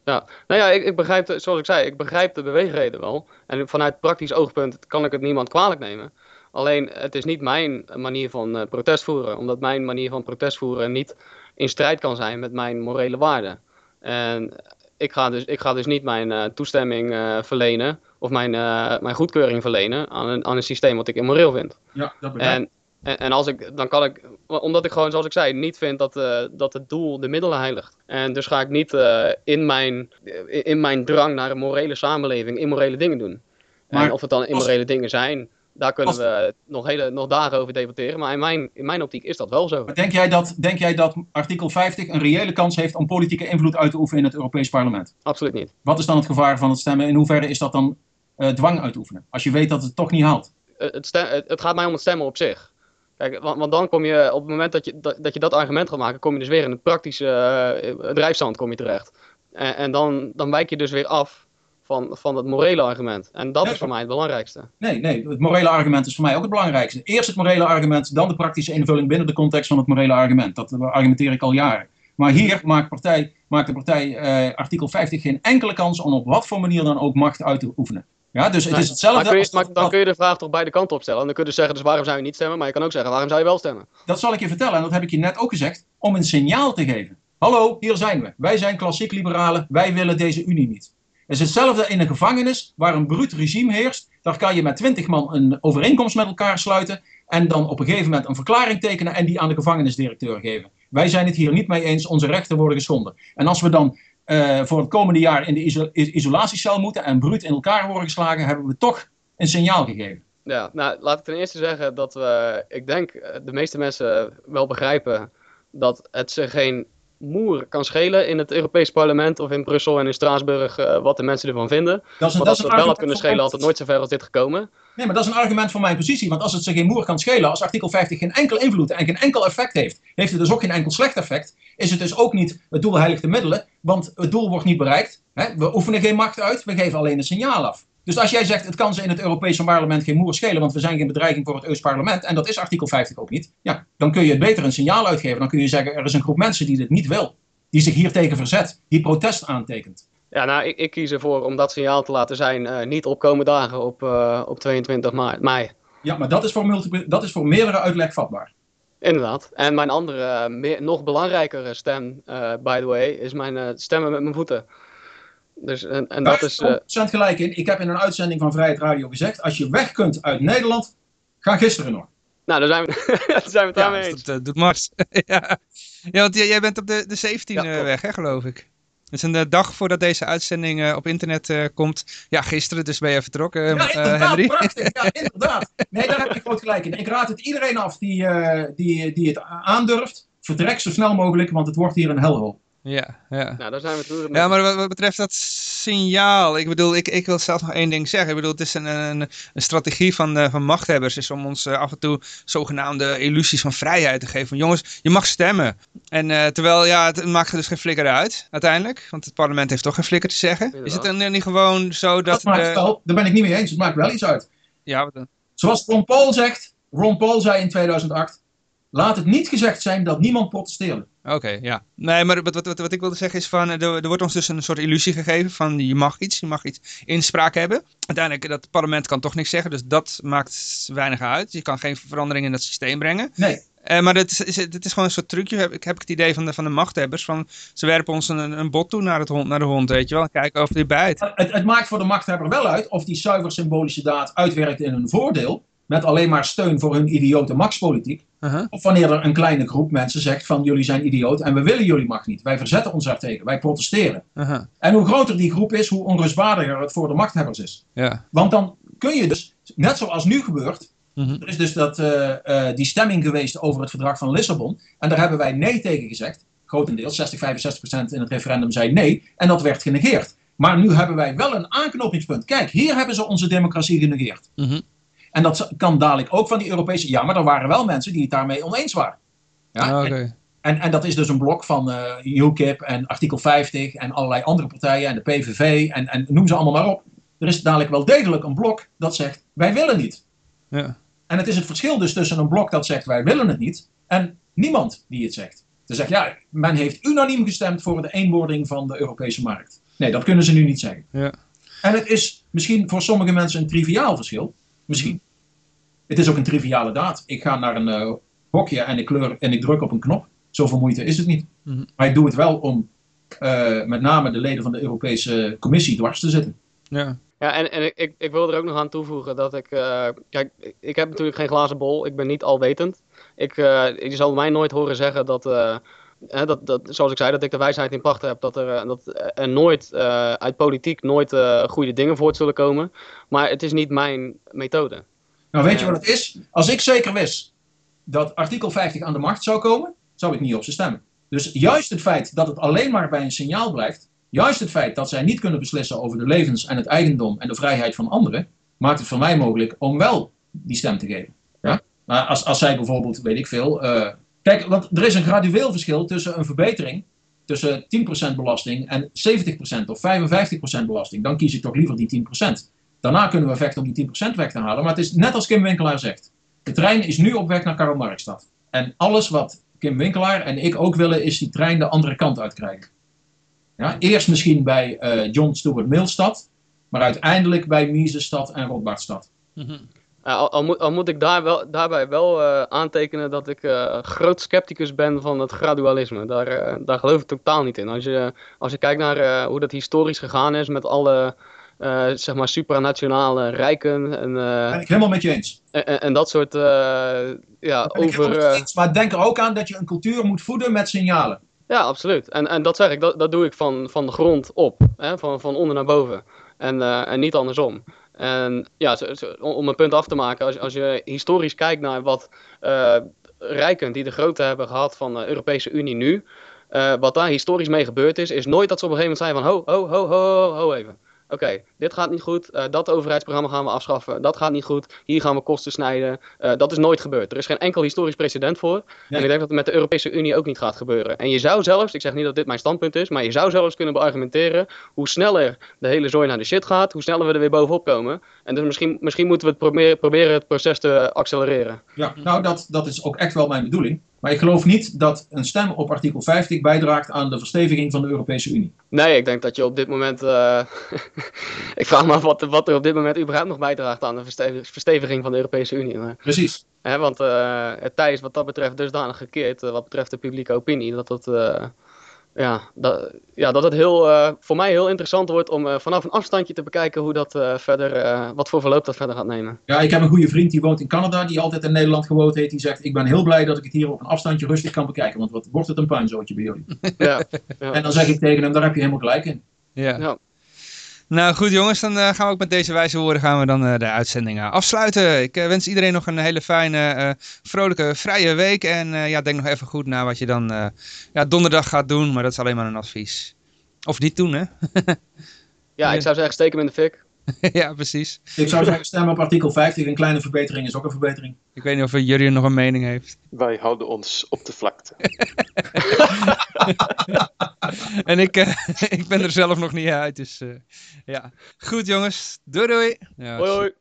Nou ja, ik, ik begrijp, zoals ik zei, ik begrijp de beweegreden wel. En vanuit praktisch oogpunt kan ik het niemand kwalijk nemen. Alleen, het is niet mijn manier van eh, protest voeren. Omdat mijn manier van protest voeren niet in strijd kan zijn met mijn morele waarden. En ik ga dus, ik ga dus niet mijn eh, toestemming eh, verlenen of mijn, mijn goedkeuring verlenen aan een, aan een systeem wat ik immoreel vind. Ja, dat begrijp ik. En, en, als ik, dan kan ik, omdat ik gewoon, zoals ik zei, niet vind dat, eh, dat het doel de middelen heiligt. En dus ga ik niet eh, in, mijn, in, in mijn drang naar een morele samenleving immorele dingen doen. Maar en of het dan immorele dingen zijn, daar kunnen als- we nog, hele, nog dagen over debatteren. Maar in mijn, in mijn optiek is dat wel zo. Maar denk jij, dat, denk jij dat artikel 50 een reële kans heeft om politieke invloed uit te oefenen in het Europees Parlement? Absoluut niet. Wat is dan het gevaar van het stemmen? In hoeverre is dat dan eh, dwang uitoefenen? Als je weet dat het toch niet haalt. Eh, Het, stem- het, het gaat mij om het stemmen op zich. Kijk, want, want dan kom je, op het moment dat je dat, dat je dat argument gaat maken, kom je dus weer in het praktische eh, drijfstand kom je terecht. En, en dan, dan wijk je dus weer af van, van het morele argument. En dat Nee, is voor mij het belangrijkste. Nee, nee, het morele argument is voor mij ook het belangrijkste. Eerst het morele argument, dan de praktische invulling binnen de context van het morele argument. Dat eh, argumenteer ik al jaren. Maar hier maakt, partij, maakt de partij eh, artikel 50 geen enkele kans om op wat voor manier dan ook macht uit te oefenen. Ja, dus het is hetzelfde. maar, kun je, als- maar dan kun je de vraag toch beide kanten opstellen. En dan kun je dus zeggen, dus waarom zou je niet stemmen? Maar je kan ook zeggen, waarom zou je wel stemmen? Dat zal ik je vertellen, en dat heb ik je net ook gezegd, om een signaal te geven. Hallo, hier zijn we. Wij zijn klassiek liberalen, wij willen deze Unie niet. Het is hetzelfde in een gevangenis waar een bruut regime heerst. Daar kan je met twintig man een overeenkomst met elkaar sluiten en dan op een gegeven moment een verklaring tekenen en die aan de gevangenisdirecteur geven. Wij zijn het hier niet mee eens, onze rechten worden geschonden. En als we dan eh, voor het komende jaar in de iso- is- isolatiecel moeten en bruut in elkaar worden geslagen, hebben we toch een signaal gegeven. Ja, nou, laat ik ten eerste zeggen dat we, ik denk, eh, de meeste mensen wel begrijpen dat het ze geen moer kan schelen in het Europees Parlement of in Brussel en in Straatsburg eh, wat de mensen ervan vinden. Dat is een, Maar dat als het wel had kunnen schelen, had het nooit zover als dit gekomen. Nee, maar dat is een argument voor mijn positie. Want als het ze geen moer kan schelen, als artikel 50 geen enkel invloed en geen enkel effect heeft, heeft het dus ook geen enkel slecht effect, is het dus ook niet het doel heiligt de middelen, want het doel wordt niet bereikt. Hè? We oefenen geen macht uit, we geven alleen een signaal af. Dus als jij zegt, het kan ze in het Europese parlement geen moer schelen, want we zijn geen bedreiging voor het Europees parlement, en dat is artikel 50 ook niet, ja, dan kun je het beter een signaal uitgeven. Dan kun je zeggen, er is een groep mensen die dit niet wil, die zich hiertegen verzet, die protest aantekent. Ja, nou, ik, ik kies ervoor om dat signaal te laten zijn, eh, niet op komende dagen op, eh, op 22 maart, mei. Ja, maar dat is voor, dat is voor meerdere uitleg vatbaar. Inderdaad. En mijn andere, eh, meer, nog belangrijkere stem, by the way, is mijn stemmen met mijn voeten. Dus, en, en Daar dat is... heb eh, je 100% gelijk in. Ik heb in een uitzending van Vrijheid Radio gezegd, als je weg kunt uit Nederland, ga gisteren nog. nou, daar zijn we, daar zijn we het daarmee dus eens. dat eh, doet Mars. ja. ja, want jij, bent op de, de 17 Ja, eh, weg, hè, geloof ik. Dus een eh, dag voordat deze uitzending eh, op internet eh, komt. Ja, gisteren, dus ben je vertrokken, eh, Ja, inderdaad, Henry. prachtig. Ja, inderdaad. Nee, daar heb ik groot gelijk in. Ik raad het iedereen af die, eh, die, die het aandurft. Vertrek zo snel mogelijk, want het wordt hier een helhol. Ja, ja. Nou, daar zijn we roerend Ja, mee maar wat, wat betreft dat signaal, ik bedoel, ik, ik wil zelf nog één ding zeggen. Ik bedoel, het is een, een, een strategie van, eh, van machthebbers, is om ons eh, af en toe zogenaamde illusies van vrijheid te geven. Van jongens, je mag stemmen. En eh, terwijl, ja, het maakt er dus geen flikker uit, uiteindelijk. Want het parlement heeft toch geen flikker te zeggen. Is het dan niet gewoon zo dat... Dat maakt de- wel, daar ben ik niet mee eens. Het maakt wel iets uit. ja, wat dan? Zoals Ron Paul zegt, Ron Paul zei in 2008, laat het niet gezegd zijn dat niemand protesteerde. Oké, ja. Nee, maar wat, wat, wat, ik wilde zeggen is van, eh, er, er wordt ons dus een soort illusie gegeven van je mag iets, je mag iets inspraak hebben. Uiteindelijk, dat parlement kan toch niks zeggen, dus dat maakt weinig uit. Je kan geen verandering in dat systeem brengen. Nee, Eh, maar het is, is, het is gewoon een soort trucje, heb, ik heb ik het idee van de, van de machthebbers, van ze werpen ons een, een bot toe naar, het hond, naar de hond, weet je wel, en kijken of die bijt. het, het maakt voor de machthebber wel uit of die zuiver symbolische daad uitwerkt in hun voordeel, met alleen maar steun voor hun idiote machtspolitiek. Uh-huh. Of wanneer er een kleine groep mensen zegt van jullie zijn idioot en we willen jullie macht niet. Wij verzetten ons daartegen, wij protesteren. Uh-huh. En hoe groter die groep is, hoe onrustwaardiger het voor de machthebbers is. Ja. Want dan kun je dus, net zoals nu gebeurt, Mhm. er is dus dat, eh, eh, die stemming geweest over het verdrag van Lissabon. En daar hebben wij nee tegen gezegd. Grotendeels, 60, 65 procent in het referendum zei nee. En dat werd genegeerd. Maar nu hebben wij wel een aanknopingspunt. Kijk, hier hebben ze onze democratie genegeerd. En dat kan dadelijk ook van die Europese... Ja, maar er waren wel mensen die het daarmee oneens waren. Ja? Ah, Oké. En, en, en dat is dus een blok van eh UKIP en artikel 50 en allerlei andere partijen en de PVV en, en noem ze allemaal maar op. Er is dadelijk wel degelijk een blok dat zegt wij willen niet. Ja. En het is het verschil dus tussen een blok dat zegt wij willen het niet en niemand die het zegt. Ze zegt ja, men heeft unaniem gestemd voor de eenwording van de Europese markt. Nee, dat kunnen ze nu niet zeggen. Ja. En het is misschien voor sommige mensen een triviaal verschil. Misschien. Het is ook een triviale daad. Ik ga naar een eh, hokje en ik, kleur, en ik druk op een knop. Zoveel moeite is het niet. Mhm. Maar ik doe het wel om eh, met name de leden van de Europese Commissie dwars te zitten. Ja. Ja, en, en ik, ik, ik wil er ook nog aan toevoegen dat ik. eh, kijk, ik- heb natuurlijk geen glazen bol. Ik ben niet alwetend. Ik, eh, je zal mij nooit horen zeggen dat. eh, hè, dat, dat, zoals ik zei, dat ik de wijsheid in pacht heb. Dat er, dat er nooit eh, uit politiek nooit eh, goede dingen voort zullen komen. Maar het is niet mijn methode. Nou, weet je wat het is? Als ik zeker wist dat artikel 50 aan de macht zou komen, zou ik niet op ze stemmen. Dus juist het feit dat het alleen maar bij een signaal blijft, juist het feit dat zij niet kunnen beslissen over de levens en het eigendom en de vrijheid van anderen, maakt het voor mij mogelijk om wel die stem te geven. Ja? Maar als, als zij bijvoorbeeld, weet ik veel. eh, kijk, want er is een gradueel verschil tussen een verbetering tussen 10% belasting en 70% of 55% belasting. Dan kies ik toch liever die 10%. Daarna kunnen we vechten om die 10% weg te halen. Maar het is net als Kim Winkelaar zegt. De trein is nu op weg naar Karl Marxstad. En alles wat Kim Winkelaar en ik ook willen, is die trein de andere kant uitkrijgen. Ja, eerst misschien bij eh, John Stuart Millstad, maar uiteindelijk bij Misestad en Rotbardstad. Mhm. Al, al, moet, al moet ik daar wel, daarbij wel eh, aantekenen dat ik eh, groot scepticus ben van het gradualisme. Daar, daar geloof ik totaal niet in. Als je, als je kijkt naar eh, hoe dat historisch gegaan is met alle zeg maar supranationale rijken en, eh, Ben ik helemaal met je eens. en, en- dat soort eh, ja, over. eh, eens. Maar denk er ook aan dat je een cultuur moet voeden met signalen. ja, absoluut. En, en dat zeg ik, dat, dat doe ik van, van de grond op, hè, van, van onder naar boven. En, eh, en niet andersom. En ja, zo- zo- om een punt af te maken, als, als je historisch kijkt naar wat eh, rijken die de grootte hebben gehad van de Europese Unie nu, eh, wat daar historisch mee gebeurd is, is nooit dat ze op een gegeven moment zeiden van ho, ho, ho, ho, ho even. Oké, dit gaat niet goed. eh, dat overheidsprogramma gaan we afschaffen. Dat gaat niet goed. Hier gaan we kosten snijden. Eh, dat is nooit gebeurd. Er is geen enkel historisch precedent voor. En ik denk dat het met de Europese Unie ook niet gaat gebeuren. En je zou zelfs, ik zeg niet dat dit mijn standpunt is, maar je zou zelfs kunnen beargumenteren hoe sneller de hele zooi naar de shit gaat, hoe sneller we er weer bovenop komen. En dus misschien, misschien moeten we het proberen, proberen het proces te accelereren. Ja, nou, dat, dat is ook echt wel mijn bedoeling. Maar ik geloof niet dat een stem op artikel 50 bijdraagt aan de versteviging van de Europese Unie. Nee, ik denk dat je op dit moment. eh, ik vraag me af wat, wat er op dit moment überhaupt nog bijdraagt aan de verstevi- versteviging van de Europese Unie. Precies. hè, want eh, het tij is wat dat betreft dusdanig gekeerd, eh, wat betreft de publieke opinie, dat dat. Ja, dat, ja, dat het heel, eh, voor mij heel interessant wordt om eh, vanaf een afstandje te bekijken hoe dat eh, verder, eh, wat voor verloop dat verder gaat nemen. Ja, ik heb een goede vriend die woont in Canada, die altijd in Nederland gewoond heeft. Die zegt, ik ben heel blij dat ik het hier op een afstandje rustig kan bekijken. Want wat wordt het een puinzootje bij jullie. ja, ja. En dan zeg ik tegen hem, daar heb je helemaal gelijk in. Ja. Ja. Nou goed jongens, dan eh, gaan we ook met deze wijze woorden gaan we dan eh, de uitzending eh, afsluiten. Ik wens iedereen nog een hele fijne, vrolijke, vrije week. En ja, denk nog even goed na wat je dan ja, donderdag gaat doen, maar dat is alleen maar een advies. Of niet doen, hè? ja, ik zou zeggen, steek hem in de fik. ja, precies. Ik zou zeggen, stem op artikel 50. Een kleine verbetering is ook een verbetering. Ik weet niet of Jurjen nog een mening heeft. Wij houden ons op de vlakte. En ik, eh, ik ben er zelf nog niet uit, dus eh, ja. Goed jongens, doei doei. Ja, Hoi hoi.